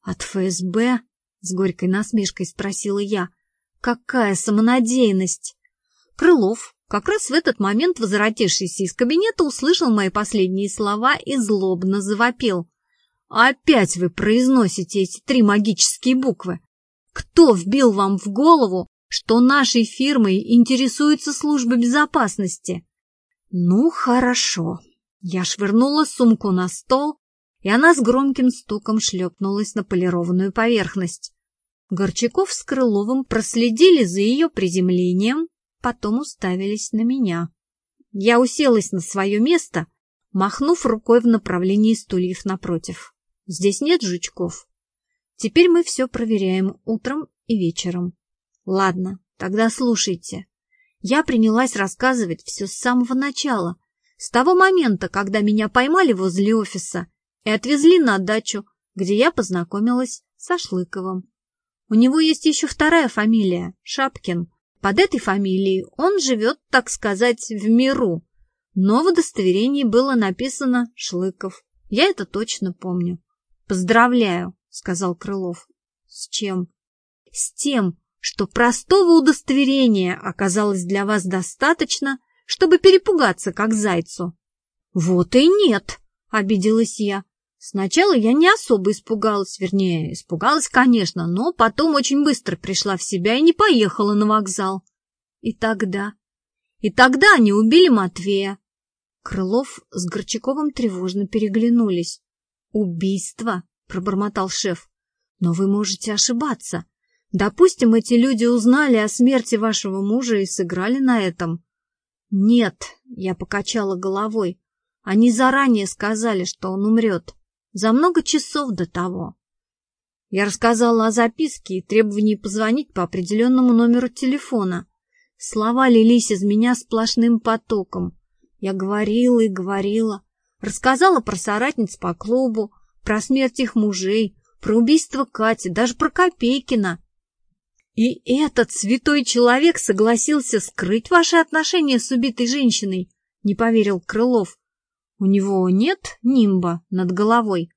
«От ФСБ?» — с горькой насмешкой спросила я. «Какая самонадеянность!» Крылов, как раз в этот момент возвратившийся из кабинета, услышал мои последние слова и злобно завопил. «Опять вы произносите эти три магические буквы! Кто вбил вам в голову, что нашей фирмой интересуется служба безопасности?» Ну, хорошо. Я швырнула сумку на стол, и она с громким стуком шлепнулась на полированную поверхность. Горчаков с Крыловым проследили за ее приземлением, потом уставились на меня. Я уселась на свое место, махнув рукой в направлении стульев напротив. Здесь нет жучков. Теперь мы все проверяем утром и вечером. Ладно, тогда слушайте. Я принялась рассказывать все с самого начала, с того момента, когда меня поймали возле офиса и отвезли на дачу, где я познакомилась со Шлыковым. У него есть еще вторая фамилия – Шапкин. Под этой фамилией он живет, так сказать, в миру. Но в удостоверении было написано «Шлыков». Я это точно помню. «Поздравляю», — сказал Крылов. «С чем?» «С тем, что простого удостоверения оказалось для вас достаточно, чтобы перепугаться, как зайцу». «Вот и нет», — обиделась я. Сначала я не особо испугалась, вернее, испугалась, конечно, но потом очень быстро пришла в себя и не поехала на вокзал. И тогда... И тогда они убили Матвея. Крылов с Горчаковым тревожно переглянулись. «Убийство!» — пробормотал шеф. «Но вы можете ошибаться. Допустим, эти люди узнали о смерти вашего мужа и сыграли на этом». «Нет», — я покачала головой. «Они заранее сказали, что он умрет». За много часов до того. Я рассказала о записке и требовании позвонить по определенному номеру телефона. Слова лились из меня сплошным потоком. Я говорила и говорила. Рассказала про соратниц по клубу, про смерть их мужей, про убийство Кати, даже про Копейкина. И этот святой человек согласился скрыть ваши отношения с убитой женщиной, не поверил Крылов. У него нет нимба над головой.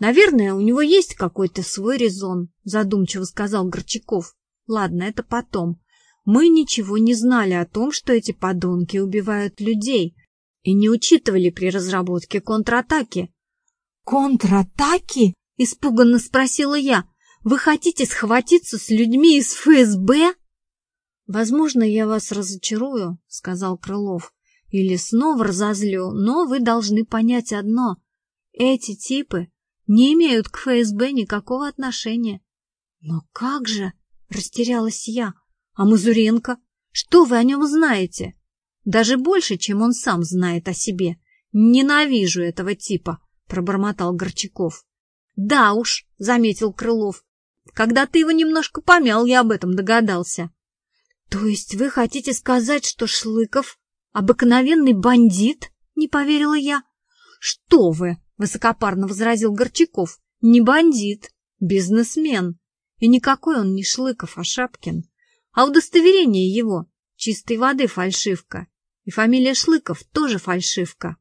Наверное, у него есть какой-то свой резон, задумчиво сказал Горчаков. Ладно, это потом. Мы ничего не знали о том, что эти подонки убивают людей, и не учитывали при разработке контратаки. «Контратаки?» — испуганно спросила я. «Вы хотите схватиться с людьми из ФСБ?» «Возможно, я вас разочарую», — сказал Крылов или снова разозлю, но вы должны понять одно. Эти типы не имеют к ФСБ никакого отношения. Но как же, растерялась я. А Мазуренко? Что вы о нем знаете? Даже больше, чем он сам знает о себе. Ненавижу этого типа, пробормотал Горчаков. Да уж, заметил Крылов. Когда ты его немножко помял, я об этом догадался. То есть вы хотите сказать, что Шлыков «Обыкновенный бандит?» — не поверила я. «Что вы!» — высокопарно возразил Горчаков. «Не бандит, бизнесмен. И никакой он не Шлыков, а Шапкин. А удостоверение его чистой воды фальшивка. И фамилия Шлыков тоже фальшивка.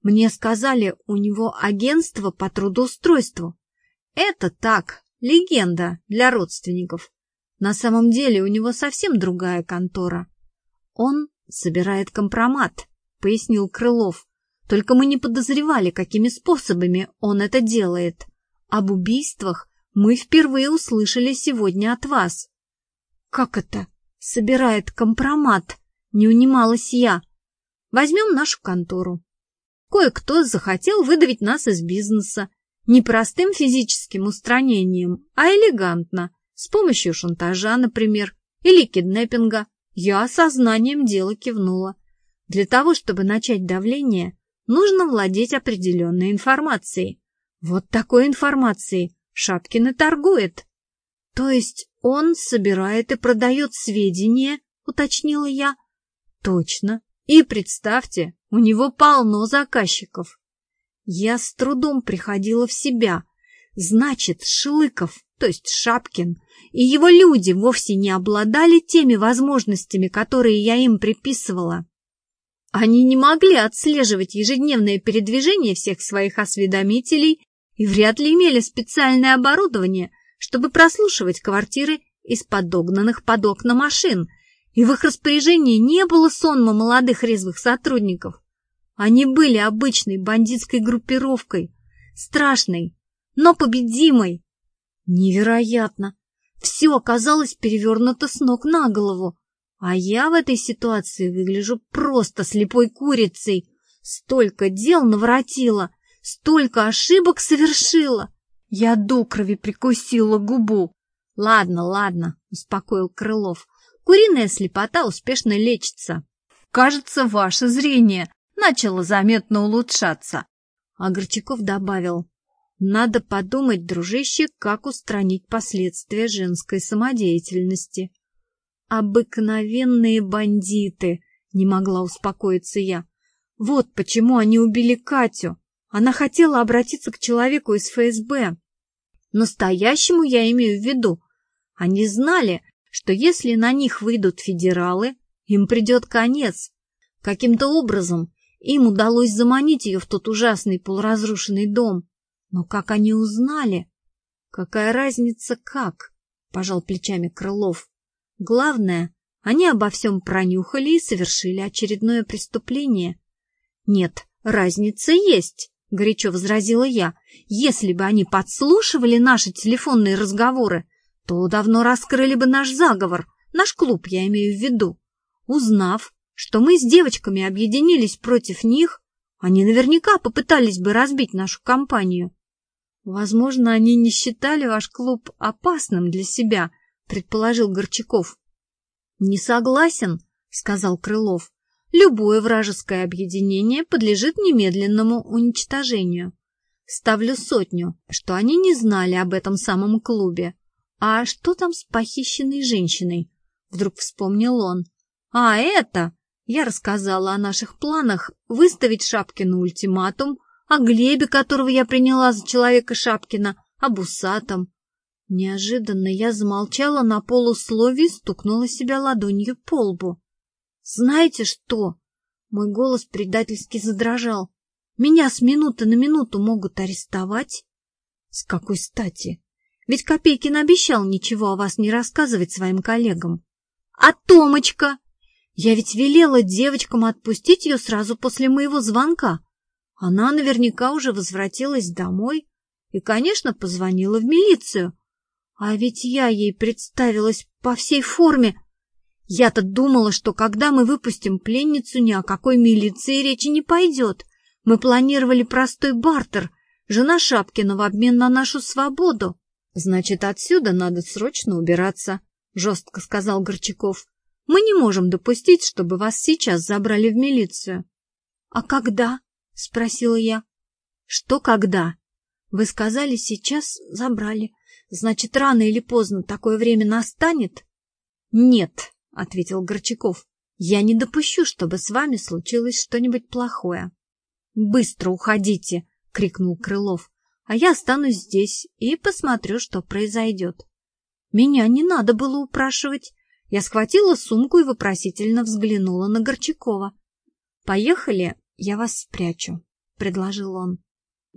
Мне сказали, у него агентство по трудоустройству. Это так, легенда для родственников. На самом деле у него совсем другая контора. Он собирает компромат», — пояснил Крылов. «Только мы не подозревали, какими способами он это делает. Об убийствах мы впервые услышали сегодня от вас». «Как это? Собирает компромат?» — не унималась я. «Возьмем нашу контору. Кое-кто захотел выдавить нас из бизнеса. Не простым физическим устранением, а элегантно, с помощью шантажа, например, или киднеппинга. Я сознанием дела кивнула. Для того, чтобы начать давление, нужно владеть определенной информацией. Вот такой информацией Шапкин и торгует. То есть он собирает и продает сведения, уточнила я. Точно. И представьте, у него полно заказчиков. Я с трудом приходила в себя. Значит, Шлыков то есть Шапкин, и его люди вовсе не обладали теми возможностями, которые я им приписывала. Они не могли отслеживать ежедневное передвижение всех своих осведомителей и вряд ли имели специальное оборудование, чтобы прослушивать квартиры из подогнанных под окна машин, и в их распоряжении не было сонма молодых резвых сотрудников. Они были обычной бандитской группировкой, страшной, но победимой, Невероятно! Все оказалось перевернуто с ног на голову, а я в этой ситуации выгляжу просто слепой курицей. Столько дел наворотила, столько ошибок совершила. Я до крови прикусила губу. Ладно, ладно, успокоил Крылов. Куриная слепота успешно лечится. Кажется, ваше зрение начало заметно улучшаться. А Горчаков добавил, надо подумать, дружище, как устранить последствия женской самодеятельности. Обыкновенные бандиты, не могла успокоиться я. Вот почему они убили Катю. Она хотела обратиться к человеку из ФСБ. Настоящему я имею в виду. Они знали, что если на них выйдут федералы, им придет конец. Каким-то образом им удалось заманить ее в тот ужасный полуразрушенный дом. Но как они узнали? Какая разница как? Пожал плечами Крылов. Главное, они обо всем пронюхали и совершили очередное преступление. Нет, разница есть, горячо возразила я. Если бы они подслушивали наши телефонные разговоры, то давно раскрыли бы наш заговор, наш клуб, я имею в виду. Узнав, что мы с девочками объединились против них, они наверняка попытались бы разбить нашу компанию. Возможно, они не считали ваш клуб опасным для себя, предположил Горчаков. Не согласен, сказал Крылов. Любое вражеское объединение подлежит немедленному уничтожению. Ставлю сотню, что они не знали об этом самом клубе. А что там с похищенной женщиной? Вдруг вспомнил он. А это... Я рассказала о наших планах выставить Шапкину ультиматум, о Глебе, которого я приняла за человека Шапкина, об усатом. Неожиданно я замолчала на полусловии и стукнула себя ладонью по лбу. «Знаете что?» Мой голос предательски задрожал. «Меня с минуты на минуту могут арестовать?» «С какой стати? Ведь Копейкин обещал ничего о вас не рассказывать своим коллегам». «А Томочка?» «Я ведь велела девочкам отпустить ее сразу после моего звонка. Она наверняка уже возвратилась домой и, конечно, позвонила в милицию. А ведь я ей представилась по всей форме. Я-то думала, что когда мы выпустим пленницу, ни о какой милиции речи не пойдет. Мы планировали простой бартер, жена Шапкина в обмен на нашу свободу. — Значит, отсюда надо срочно убираться, — жестко сказал Горчаков. — Мы не можем допустить, чтобы вас сейчас забрали в милицию. — А когда? — спросила я. — Что когда? Вы сказали, сейчас забрали. Значит, рано или поздно такое время настанет? — Нет, — ответил Горчаков. — Я не допущу, чтобы с вами случилось что-нибудь плохое. — Быстро уходите! — крикнул Крылов. — А я останусь здесь и посмотрю, что произойдет. Меня не надо было упрашивать. Я схватила сумку и вопросительно взглянула на Горчакова. — Поехали, я вас спрячу, — предложил он.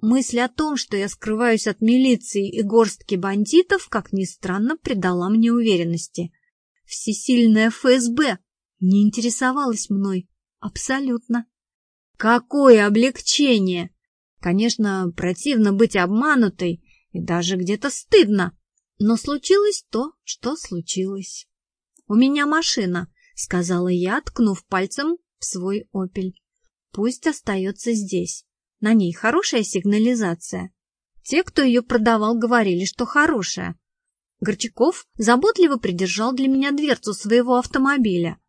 Мысль о том, что я скрываюсь от милиции и горстки бандитов, как ни странно, придала мне уверенности. Всесильная ФСБ не интересовалась мной. Абсолютно. Какое облегчение! Конечно, противно быть обманутой и даже где-то стыдно. Но случилось то, что случилось. «У меня машина», — сказала я, ткнув пальцем в свой «Опель». Пусть остается здесь. На ней хорошая сигнализация. Те, кто ее продавал, говорили, что хорошая. Горчаков заботливо придержал для меня дверцу своего автомобиля.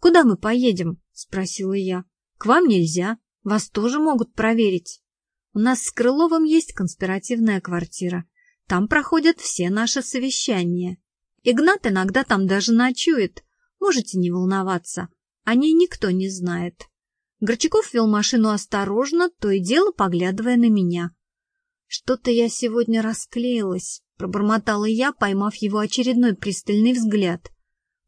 «Куда мы поедем?» — спросила я. «К вам нельзя. Вас тоже могут проверить. У нас с Крыловым есть конспиративная квартира. Там проходят все наши совещания. Игнат иногда там даже ночует. Можете не волноваться. О ней никто не знает». Горчаков вел машину осторожно, то и дело поглядывая на меня. «Что-то я сегодня расклеилась», — пробормотала я, поймав его очередной пристальный взгляд.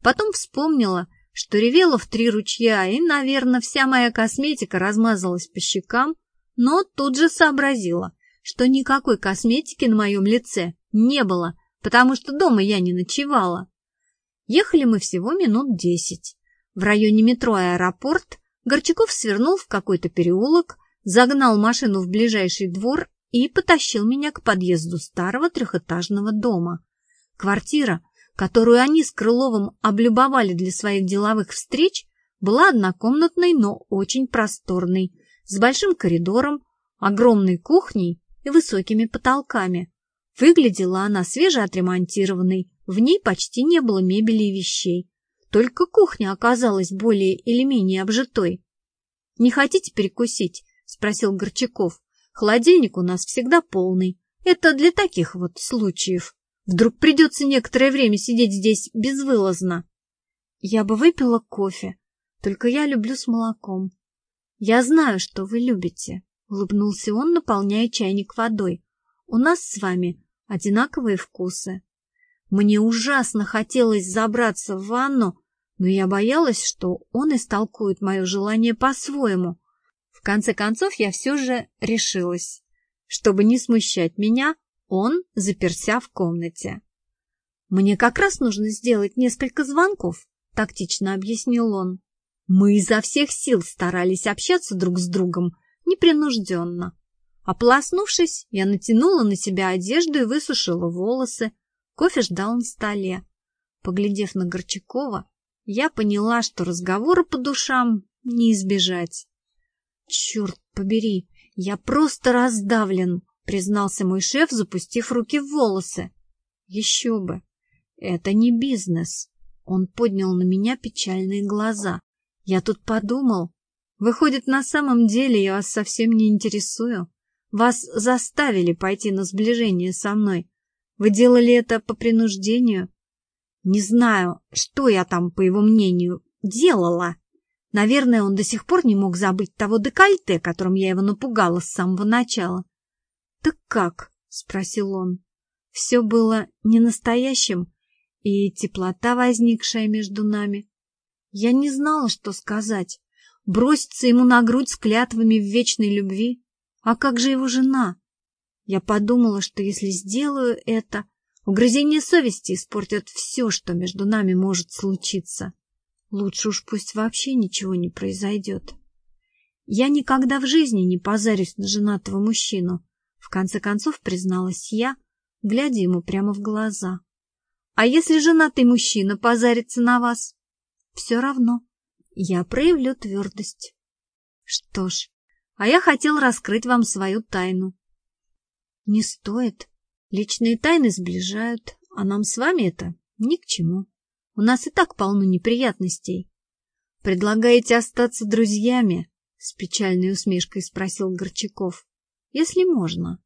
Потом вспомнила, что ревела в три ручья, и, наверное, вся моя косметика размазалась по щекам, но тут же сообразила, что никакой косметики на моем лице не было, потому что дома я не ночевала. Ехали мы всего минут десять. В районе метро «Аэропорт» Горчаков свернул в какой-то переулок, загнал машину в ближайший двор и потащил меня к подъезду старого трехэтажного дома. Квартира, которую они с Крыловым облюбовали для своих деловых встреч, была однокомнатной, но очень просторной, с большим коридором, огромной кухней и высокими потолками. Выглядела она свежеотремонтированной, в ней почти не было мебели и вещей. Только кухня оказалась более или менее обжитой. «Не хотите перекусить?» — спросил Горчаков. «Холодильник у нас всегда полный. Это для таких вот случаев. Вдруг придется некоторое время сидеть здесь безвылазно». «Я бы выпила кофе, только я люблю с молоком». «Я знаю, что вы любите», — улыбнулся он, наполняя чайник водой. «У нас с вами одинаковые вкусы». Мне ужасно хотелось забраться в ванну, но я боялась, что он истолкует мое желание по-своему. В конце концов, я все же решилась. Чтобы не смущать меня, он заперся в комнате. «Мне как раз нужно сделать несколько звонков», — тактично объяснил он. Мы изо всех сил старались общаться друг с другом непринужденно. Ополоснувшись, я натянула на себя одежду и высушила волосы. Кофе ждал на столе. Поглядев на Горчакова, я поняла, что разговора по душам не избежать. «Черт побери, я просто раздавлен», — признался мой шеф, запустив руки в волосы. «Еще бы! Это не бизнес!» Он поднял на меня печальные глаза. «Я тут подумал. Выходит, на самом деле я вас совсем не интересую. Вас заставили пойти на сближение со мной. Вы делали это по принуждению?» Не знаю, что я там, по его мнению, делала. Наверное, он до сих пор не мог забыть того декольте, которым я его напугала с самого начала. «Так как?» — спросил он. Все было не настоящим, и теплота, возникшая между нами. Я не знала, что сказать. Броситься ему на грудь с клятвами в вечной любви? А как же его жена? Я подумала, что если сделаю это, Угрызение совести испортят все, что между нами может случиться. Лучше уж пусть вообще ничего не произойдет. Я никогда в жизни не позарюсь на женатого мужчину, в конце концов призналась я, глядя ему прямо в глаза. А если женатый мужчина позарится на вас? Все равно. Я проявлю твердость. Что ж, а я хотел раскрыть вам свою тайну. Не стоит, Личные тайны сближают, а нам с вами это ни к чему. У нас и так полно неприятностей. Предлагаете остаться друзьями? С печальной усмешкой спросил Горчаков. Если можно.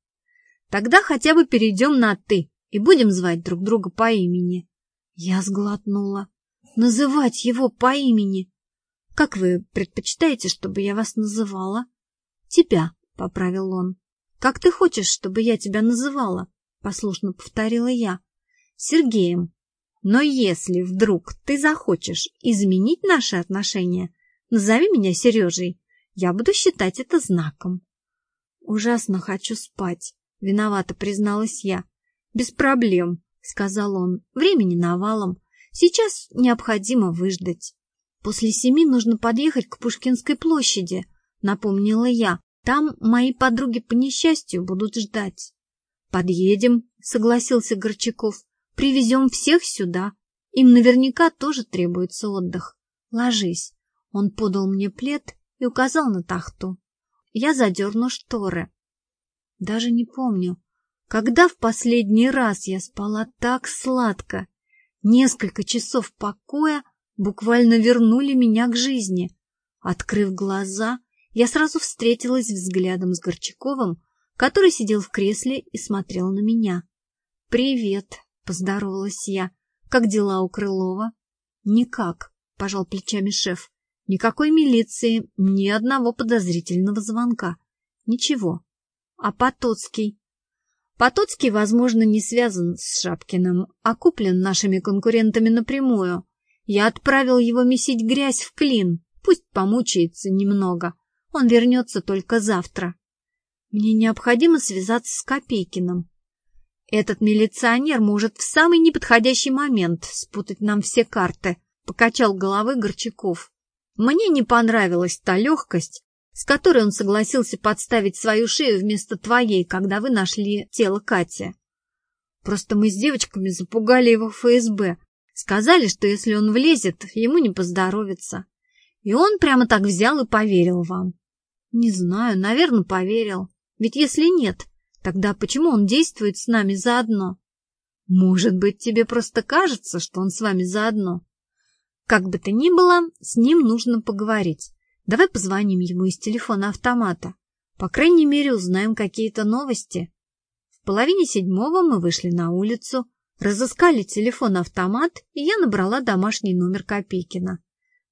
Тогда хотя бы перейдем на «ты» и будем звать друг друга по имени. Я сглотнула. Называть его по имени. Как вы предпочитаете, чтобы я вас называла? Тебя, — поправил он. Как ты хочешь, чтобы я тебя называла? — послушно повторила я. «Сергеем, но если вдруг ты захочешь изменить наши отношения, назови меня Сережей. Я буду считать это знаком». «Ужасно хочу спать», — виновато призналась я. «Без проблем», — сказал он. «Времени навалом. Сейчас необходимо выждать». «После семи нужно подъехать к Пушкинской площади», — напомнила я. «Там мои подруги по несчастью будут ждать». «Подъедем», — согласился Горчаков. «Привезем всех сюда. Им наверняка тоже требуется отдых. Ложись». Он подал мне плед и указал на тахту. Я задерну шторы. Даже не помню, когда в последний раз я спала так сладко. Несколько часов покоя буквально вернули меня к жизни. Открыв глаза, я сразу встретилась взглядом с Горчаковым, который сидел в кресле и смотрел на меня. «Привет», — поздоровалась я. «Как дела у Крылова?» «Никак», — пожал плечами шеф. «Никакой милиции, ни одного подозрительного звонка. Ничего. А Потоцкий?» Потоцкий, возможно, не связан с Шапкиным, а куплен нашими конкурентами напрямую. Я отправил его месить грязь в клин. Пусть помучается немного. Он вернется только завтра. Мне необходимо связаться с Копейкиным. Этот милиционер может в самый неподходящий момент спутать нам все карты, покачал головой Горчаков. Мне не понравилась та легкость, с которой он согласился подставить свою шею вместо твоей, когда вы нашли тело Кати. Просто мы с девочками запугали его в ФСБ. Сказали, что если он влезет, ему не поздоровится. И он прямо так взял и поверил вам. Не знаю, наверное, поверил. Ведь если нет, тогда почему он действует с нами заодно? Может быть, тебе просто кажется, что он с вами заодно? Как бы то ни было, с ним нужно поговорить. Давай позвоним ему из телефона автомата. По крайней мере, узнаем какие-то новости. В половине седьмого мы вышли на улицу, разыскали телефон-автомат, и я набрала домашний номер Копейкина.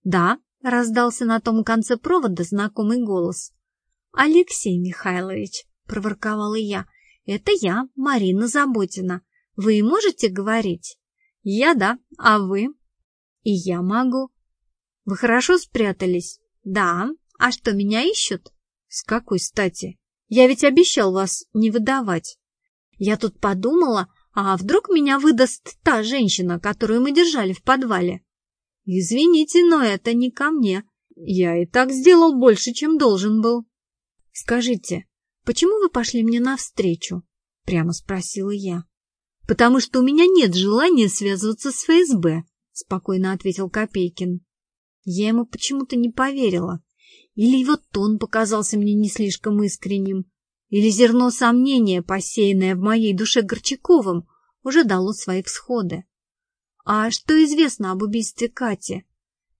«Да», — раздался на том конце провода знакомый голос. «Алексей Михайлович», — проворковала я, — «это я, Марина Заботина. Вы можете говорить?» «Я да, а вы?» «И я могу». «Вы хорошо спрятались?» «Да. А что, меня ищут?» «С какой стати? Я ведь обещал вас не выдавать». Я тут подумала, а вдруг меня выдаст та женщина, которую мы держали в подвале? Извините, но это не ко мне. Я и так сделал больше, чем должен был. Скажите, почему вы пошли мне навстречу? Прямо спросила я. Потому что у меня нет желания связываться с ФСБ, спокойно ответил Копейкин. Я ему почему-то не поверила. Или его тон показался мне не слишком искренним, или зерно сомнения, посеянное в моей душе Горчаковым, уже дало свои всходы. А что известно об убийстве Кати?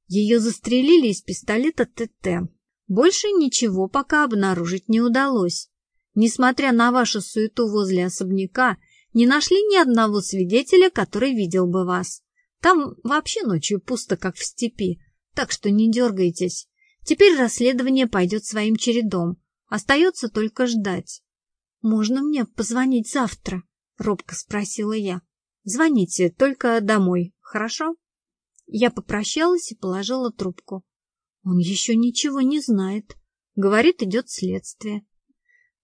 Ее застрелили из пистолета ТТ. Больше ничего пока обнаружить не удалось. Несмотря на вашу суету возле особняка, не нашли ни одного свидетеля, который видел бы вас. Там вообще ночью пусто, как в степи, так что не дергайтесь. Теперь расследование пойдет своим чередом. Остается только ждать. «Можно мне позвонить завтра?» — робко спросила я. «Звоните, только домой, хорошо?» Я попрощалась и положила трубку. Он еще ничего не знает. Говорит, идет следствие.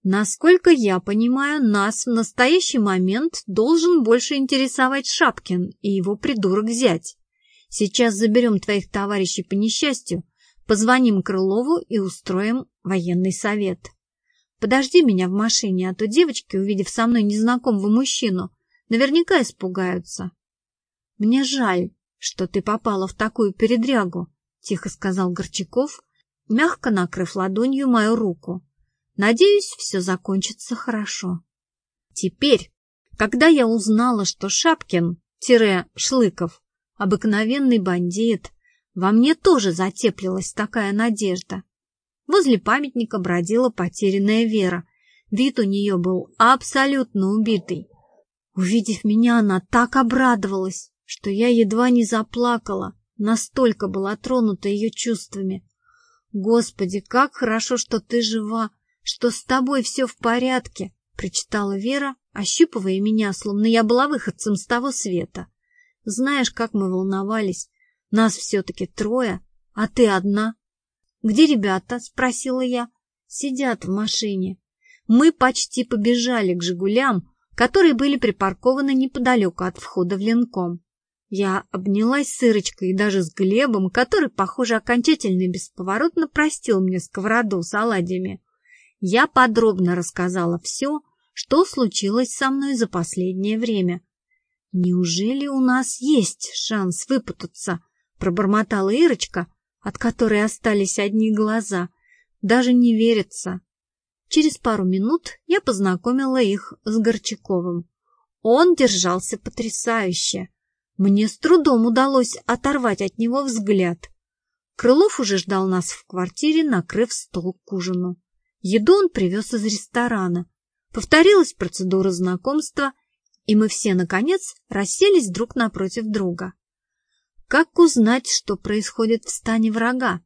Насколько я понимаю, нас в настоящий момент должен больше интересовать Шапкин и его придурок-зять. Сейчас заберем твоих товарищей по несчастью, позвоним Крылову и устроим военный совет. Подожди меня в машине, а то девочки, увидев со мной незнакомого мужчину, наверняка испугаются. Мне жаль, что ты попала в такую передрягу, тихо сказал Горчаков, мягко накрыв ладонью мою руку. Надеюсь, все закончится хорошо. Теперь, когда я узнала, что Шапкин-Шлыков обыкновенный бандит, во мне тоже затеплилась такая надежда. Возле памятника бродила потерянная Вера. Вид у нее был абсолютно убитый. Увидев меня, она так обрадовалась, что я едва не заплакала, настолько была тронута ее чувствами. «Господи, как хорошо, что ты жива, что с тобой все в порядке!» — причитала Вера, ощупывая меня, словно я была выходцем с того света. Знаешь, как мы волновались. Нас все-таки трое, а ты одна. «Где ребята?» — спросила я. «Сидят в машине. Мы почти побежали к «Жигулям», которые были припаркованы неподалеку от входа в Ленком. Я обнялась с Ирочкой и даже с Глебом, который, похоже, окончательно и бесповоротно простил мне сковороду с оладьями. Я подробно рассказала все, что случилось со мной за последнее время. «Неужели у нас есть шанс выпутаться?» — пробормотала Ирочка, от которой остались одни глаза. Даже не верится. Через пару минут я познакомила их с Горчаковым. Он держался потрясающе. Мне с трудом удалось оторвать от него взгляд. Крылов уже ждал нас в квартире, накрыв стол к ужину. Еду он привез из ресторана. Повторилась процедура знакомства — и мы все, наконец, расселись друг напротив друга. «Как узнать, что происходит в стане врага?»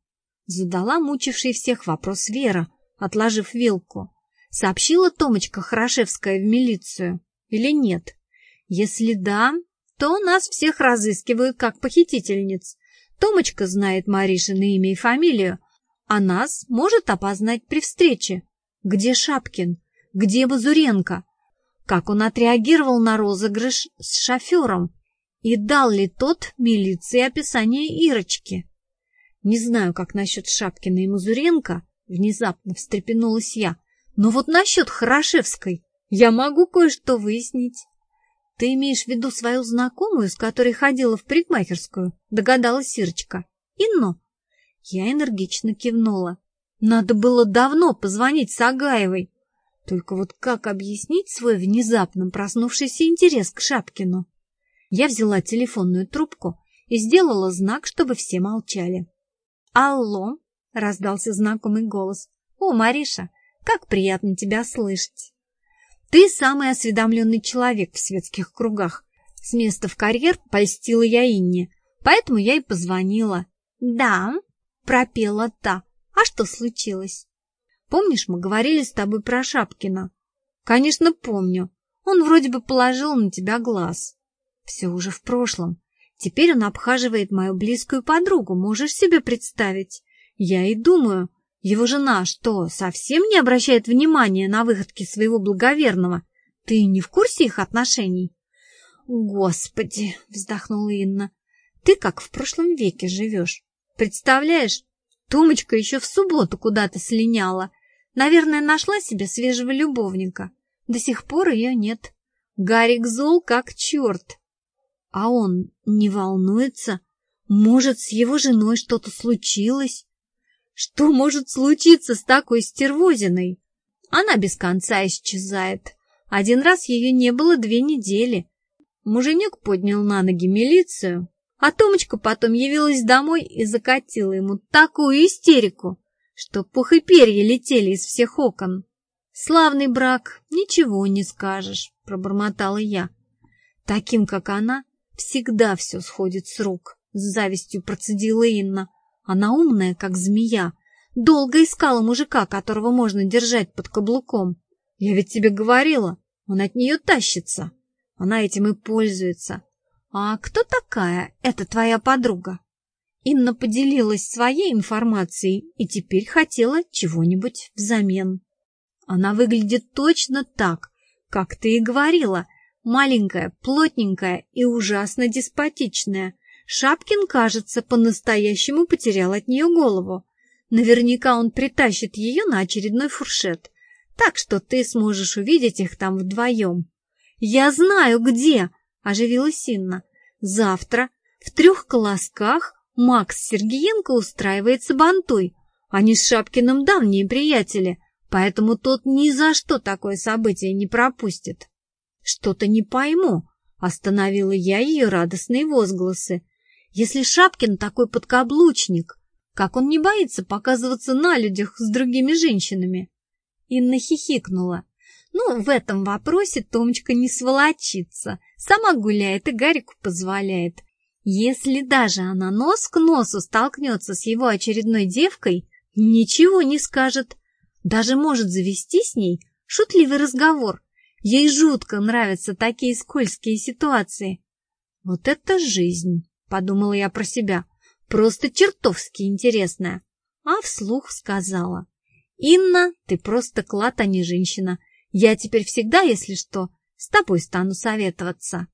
Задала мучивший всех вопрос Вера, отложив вилку. Сообщила Томочка Хорошевская в милицию или нет? Если да, то нас всех разыскивают как похитительниц. Томочка знает Маришины имя и фамилию, а нас может опознать при встрече. Где Шапкин? Где Базуренко? как он отреагировал на розыгрыш с шофером и дал ли тот милиции описание Ирочки. Не знаю, как насчет Шапкина и Мазуренко, внезапно встрепенулась я, но вот насчет Хорошевской я могу кое-что выяснить. Ты имеешь в виду свою знакомую, с которой ходила в парикмахерскую, догадалась Ирочка. Инно? Я энергично кивнула. Надо было давно позвонить Сагаевой. Только вот как объяснить свой внезапно проснувшийся интерес к Шапкину? Я взяла телефонную трубку и сделала знак, чтобы все молчали. «Алло!» — раздался знакомый голос. «О, Мариша, как приятно тебя слышать!» «Ты самый осведомленный человек в светских кругах. С места в карьер польстила я Инне, поэтому я и позвонила». «Да», — пропела та. «А что случилось?» «Помнишь, мы говорили с тобой про Шапкина?» «Конечно, помню. Он вроде бы положил на тебя глаз». «Все уже в прошлом. Теперь он обхаживает мою близкую подругу, можешь себе представить? Я и думаю, его жена что, совсем не обращает внимания на выходки своего благоверного? Ты не в курсе их отношений? Господи, вздохнула Инна, ты как в прошлом веке живешь. Представляешь, Томочка еще в субботу куда-то слиняла. Наверное, нашла себе свежего любовника. До сих пор ее нет. Гарик зол как черт. А он не волнуется? Может, с его женой что-то случилось? Что может случиться с такой стервозиной? Она без конца исчезает. Один раз ее не было две недели. Муженек поднял на ноги милицию, а Томочка потом явилась домой и закатила ему такую истерику, что пух и перья летели из всех окон. «Славный брак, ничего не скажешь», — пробормотала я. Таким, как она, Всегда все сходит с рук, с завистью процедила Инна. Она умная, как змея. Долго искала мужика, которого можно держать под каблуком. Я ведь тебе говорила, он от нее тащится. Она этим и пользуется. А кто такая эта твоя подруга? Инна поделилась своей информацией и теперь хотела чего-нибудь взамен. Она выглядит точно так, как ты и говорила — Маленькая, плотненькая и ужасно деспотичная. Шапкин, кажется, по-настоящему потерял от нее голову. Наверняка он притащит ее на очередной фуршет. Так что ты сможешь увидеть их там вдвоем. «Я знаю, где!» — оживилась Инна. «Завтра в трех колосках Макс Сергеенко устраивает сабантуй. Они с Шапкиным давние приятели, поэтому тот ни за что такое событие не пропустит». Что-то не пойму. Остановила я ее радостные возгласы. Если Шапкин такой подкаблучник, как он не боится показываться на людях с другими женщинами? Инна хихикнула. Ну, в этом вопросе Томочка не сволочится. Сама гуляет и Гарику позволяет. Если даже она нос к носу столкнется с его очередной девкой, ничего не скажет. Даже может завести с ней шутливый разговор, Ей жутко нравятся такие скользкие ситуации. Вот это жизнь, подумала я про себя, просто чертовски интересная. А вслух сказала. Инна, ты просто клад, а не женщина. Я теперь всегда, если что, с тобой стану советоваться.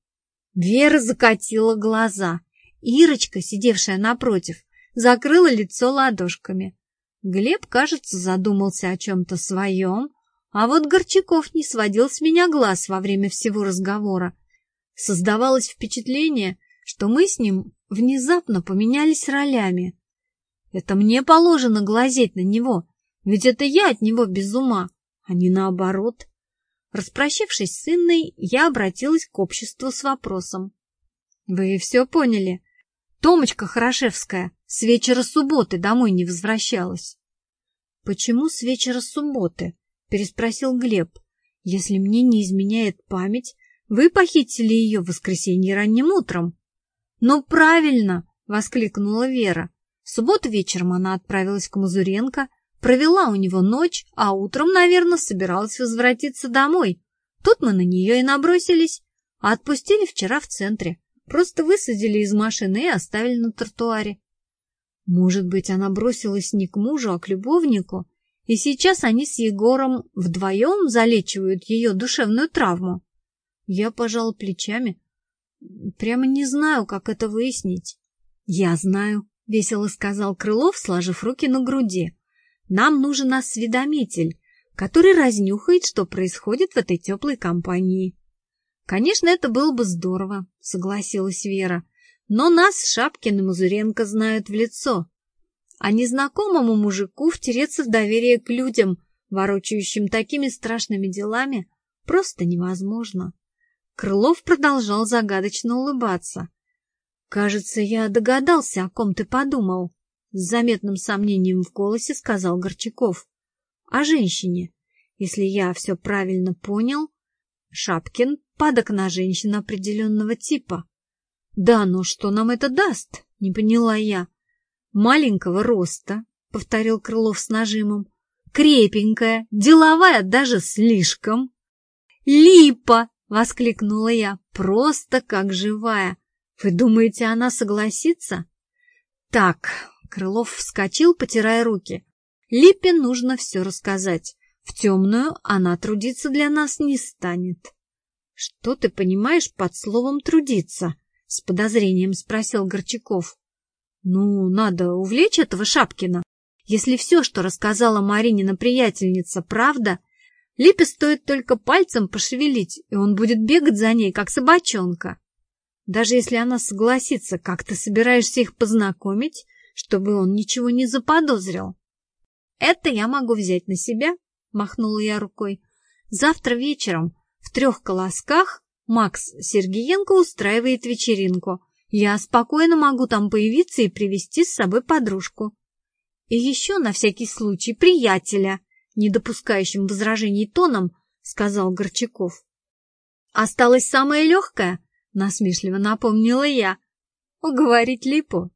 Вера закатила глаза. Ирочка, сидевшая напротив, закрыла лицо ладошками. Глеб, кажется, задумался о чем-то своем, а вот Горчаков не сводил с меня глаз во время всего разговора. Создавалось впечатление, что мы с ним внезапно поменялись ролями. Это мне положено глазеть на него, ведь это я от него без ума, а не наоборот. Распрощавшись с Инной, я обратилась к обществу с вопросом. Вы все поняли? Томочка Хорошевская с вечера субботы домой не возвращалась. Почему с вечера субботы? — переспросил Глеб. «Если мне не изменяет память, вы похитили ее в воскресенье ранним утром». «Ну, правильно!» — воскликнула Вера. В субботу вечером она отправилась к Мазуренко, провела у него ночь, а утром, наверное, собиралась возвратиться домой. Тут мы на нее и набросились, а отпустили вчера в центре. Просто высадили из машины и оставили на тротуаре. Может быть, она бросилась не к мужу, а к любовнику? И сейчас они с Егором вдвоем залечивают ее душевную травму. Я пожал плечами. Прямо не знаю, как это выяснить. Я знаю, — весело сказал Крылов, сложив руки на груди. Нам нужен осведомитель, который разнюхает, что происходит в этой теплой компании. Конечно, это было бы здорово, — согласилась Вера. Но нас Шапкин и Мазуренко знают в лицо. А незнакомому мужику втереться в доверие к людям, ворочающим такими страшными делами, просто невозможно. Крылов продолжал загадочно улыбаться. Кажется, я догадался, о ком ты подумал. С заметным сомнением в голосе сказал Горчаков. О женщине. Если я все правильно понял, Шапкин падок на женщин определенного типа. Да, но что нам это даст? Не поняла я. Маленького роста, повторил Крылов с нажимом. Крепенькая, деловая даже слишком. Липа! Воскликнула я, просто как живая. Вы думаете, она согласится? Так, Крылов вскочил, потирая руки. Липе нужно все рассказать. В темную она трудиться для нас не станет. — Что ты понимаешь под словом «трудиться»? — с подозрением спросил Горчаков. — Ну, надо увлечь этого Шапкина. Если все, что рассказала Маринина приятельница, правда, Липе стоит только пальцем пошевелить, и он будет бегать за ней, как собачонка. Даже если она согласится, как ты собираешься их познакомить, чтобы он ничего не заподозрил? Это я могу взять на себя, махнула я рукой. Завтра вечером в трех колосках Макс Сергеенко устраивает вечеринку. Я спокойно могу там появиться и привести с собой подружку. И еще на всякий случай приятеля, не допускающим возражений тоном, сказал Горчаков. Осталось самое легкое, насмешливо напомнила я. Уговорить Липу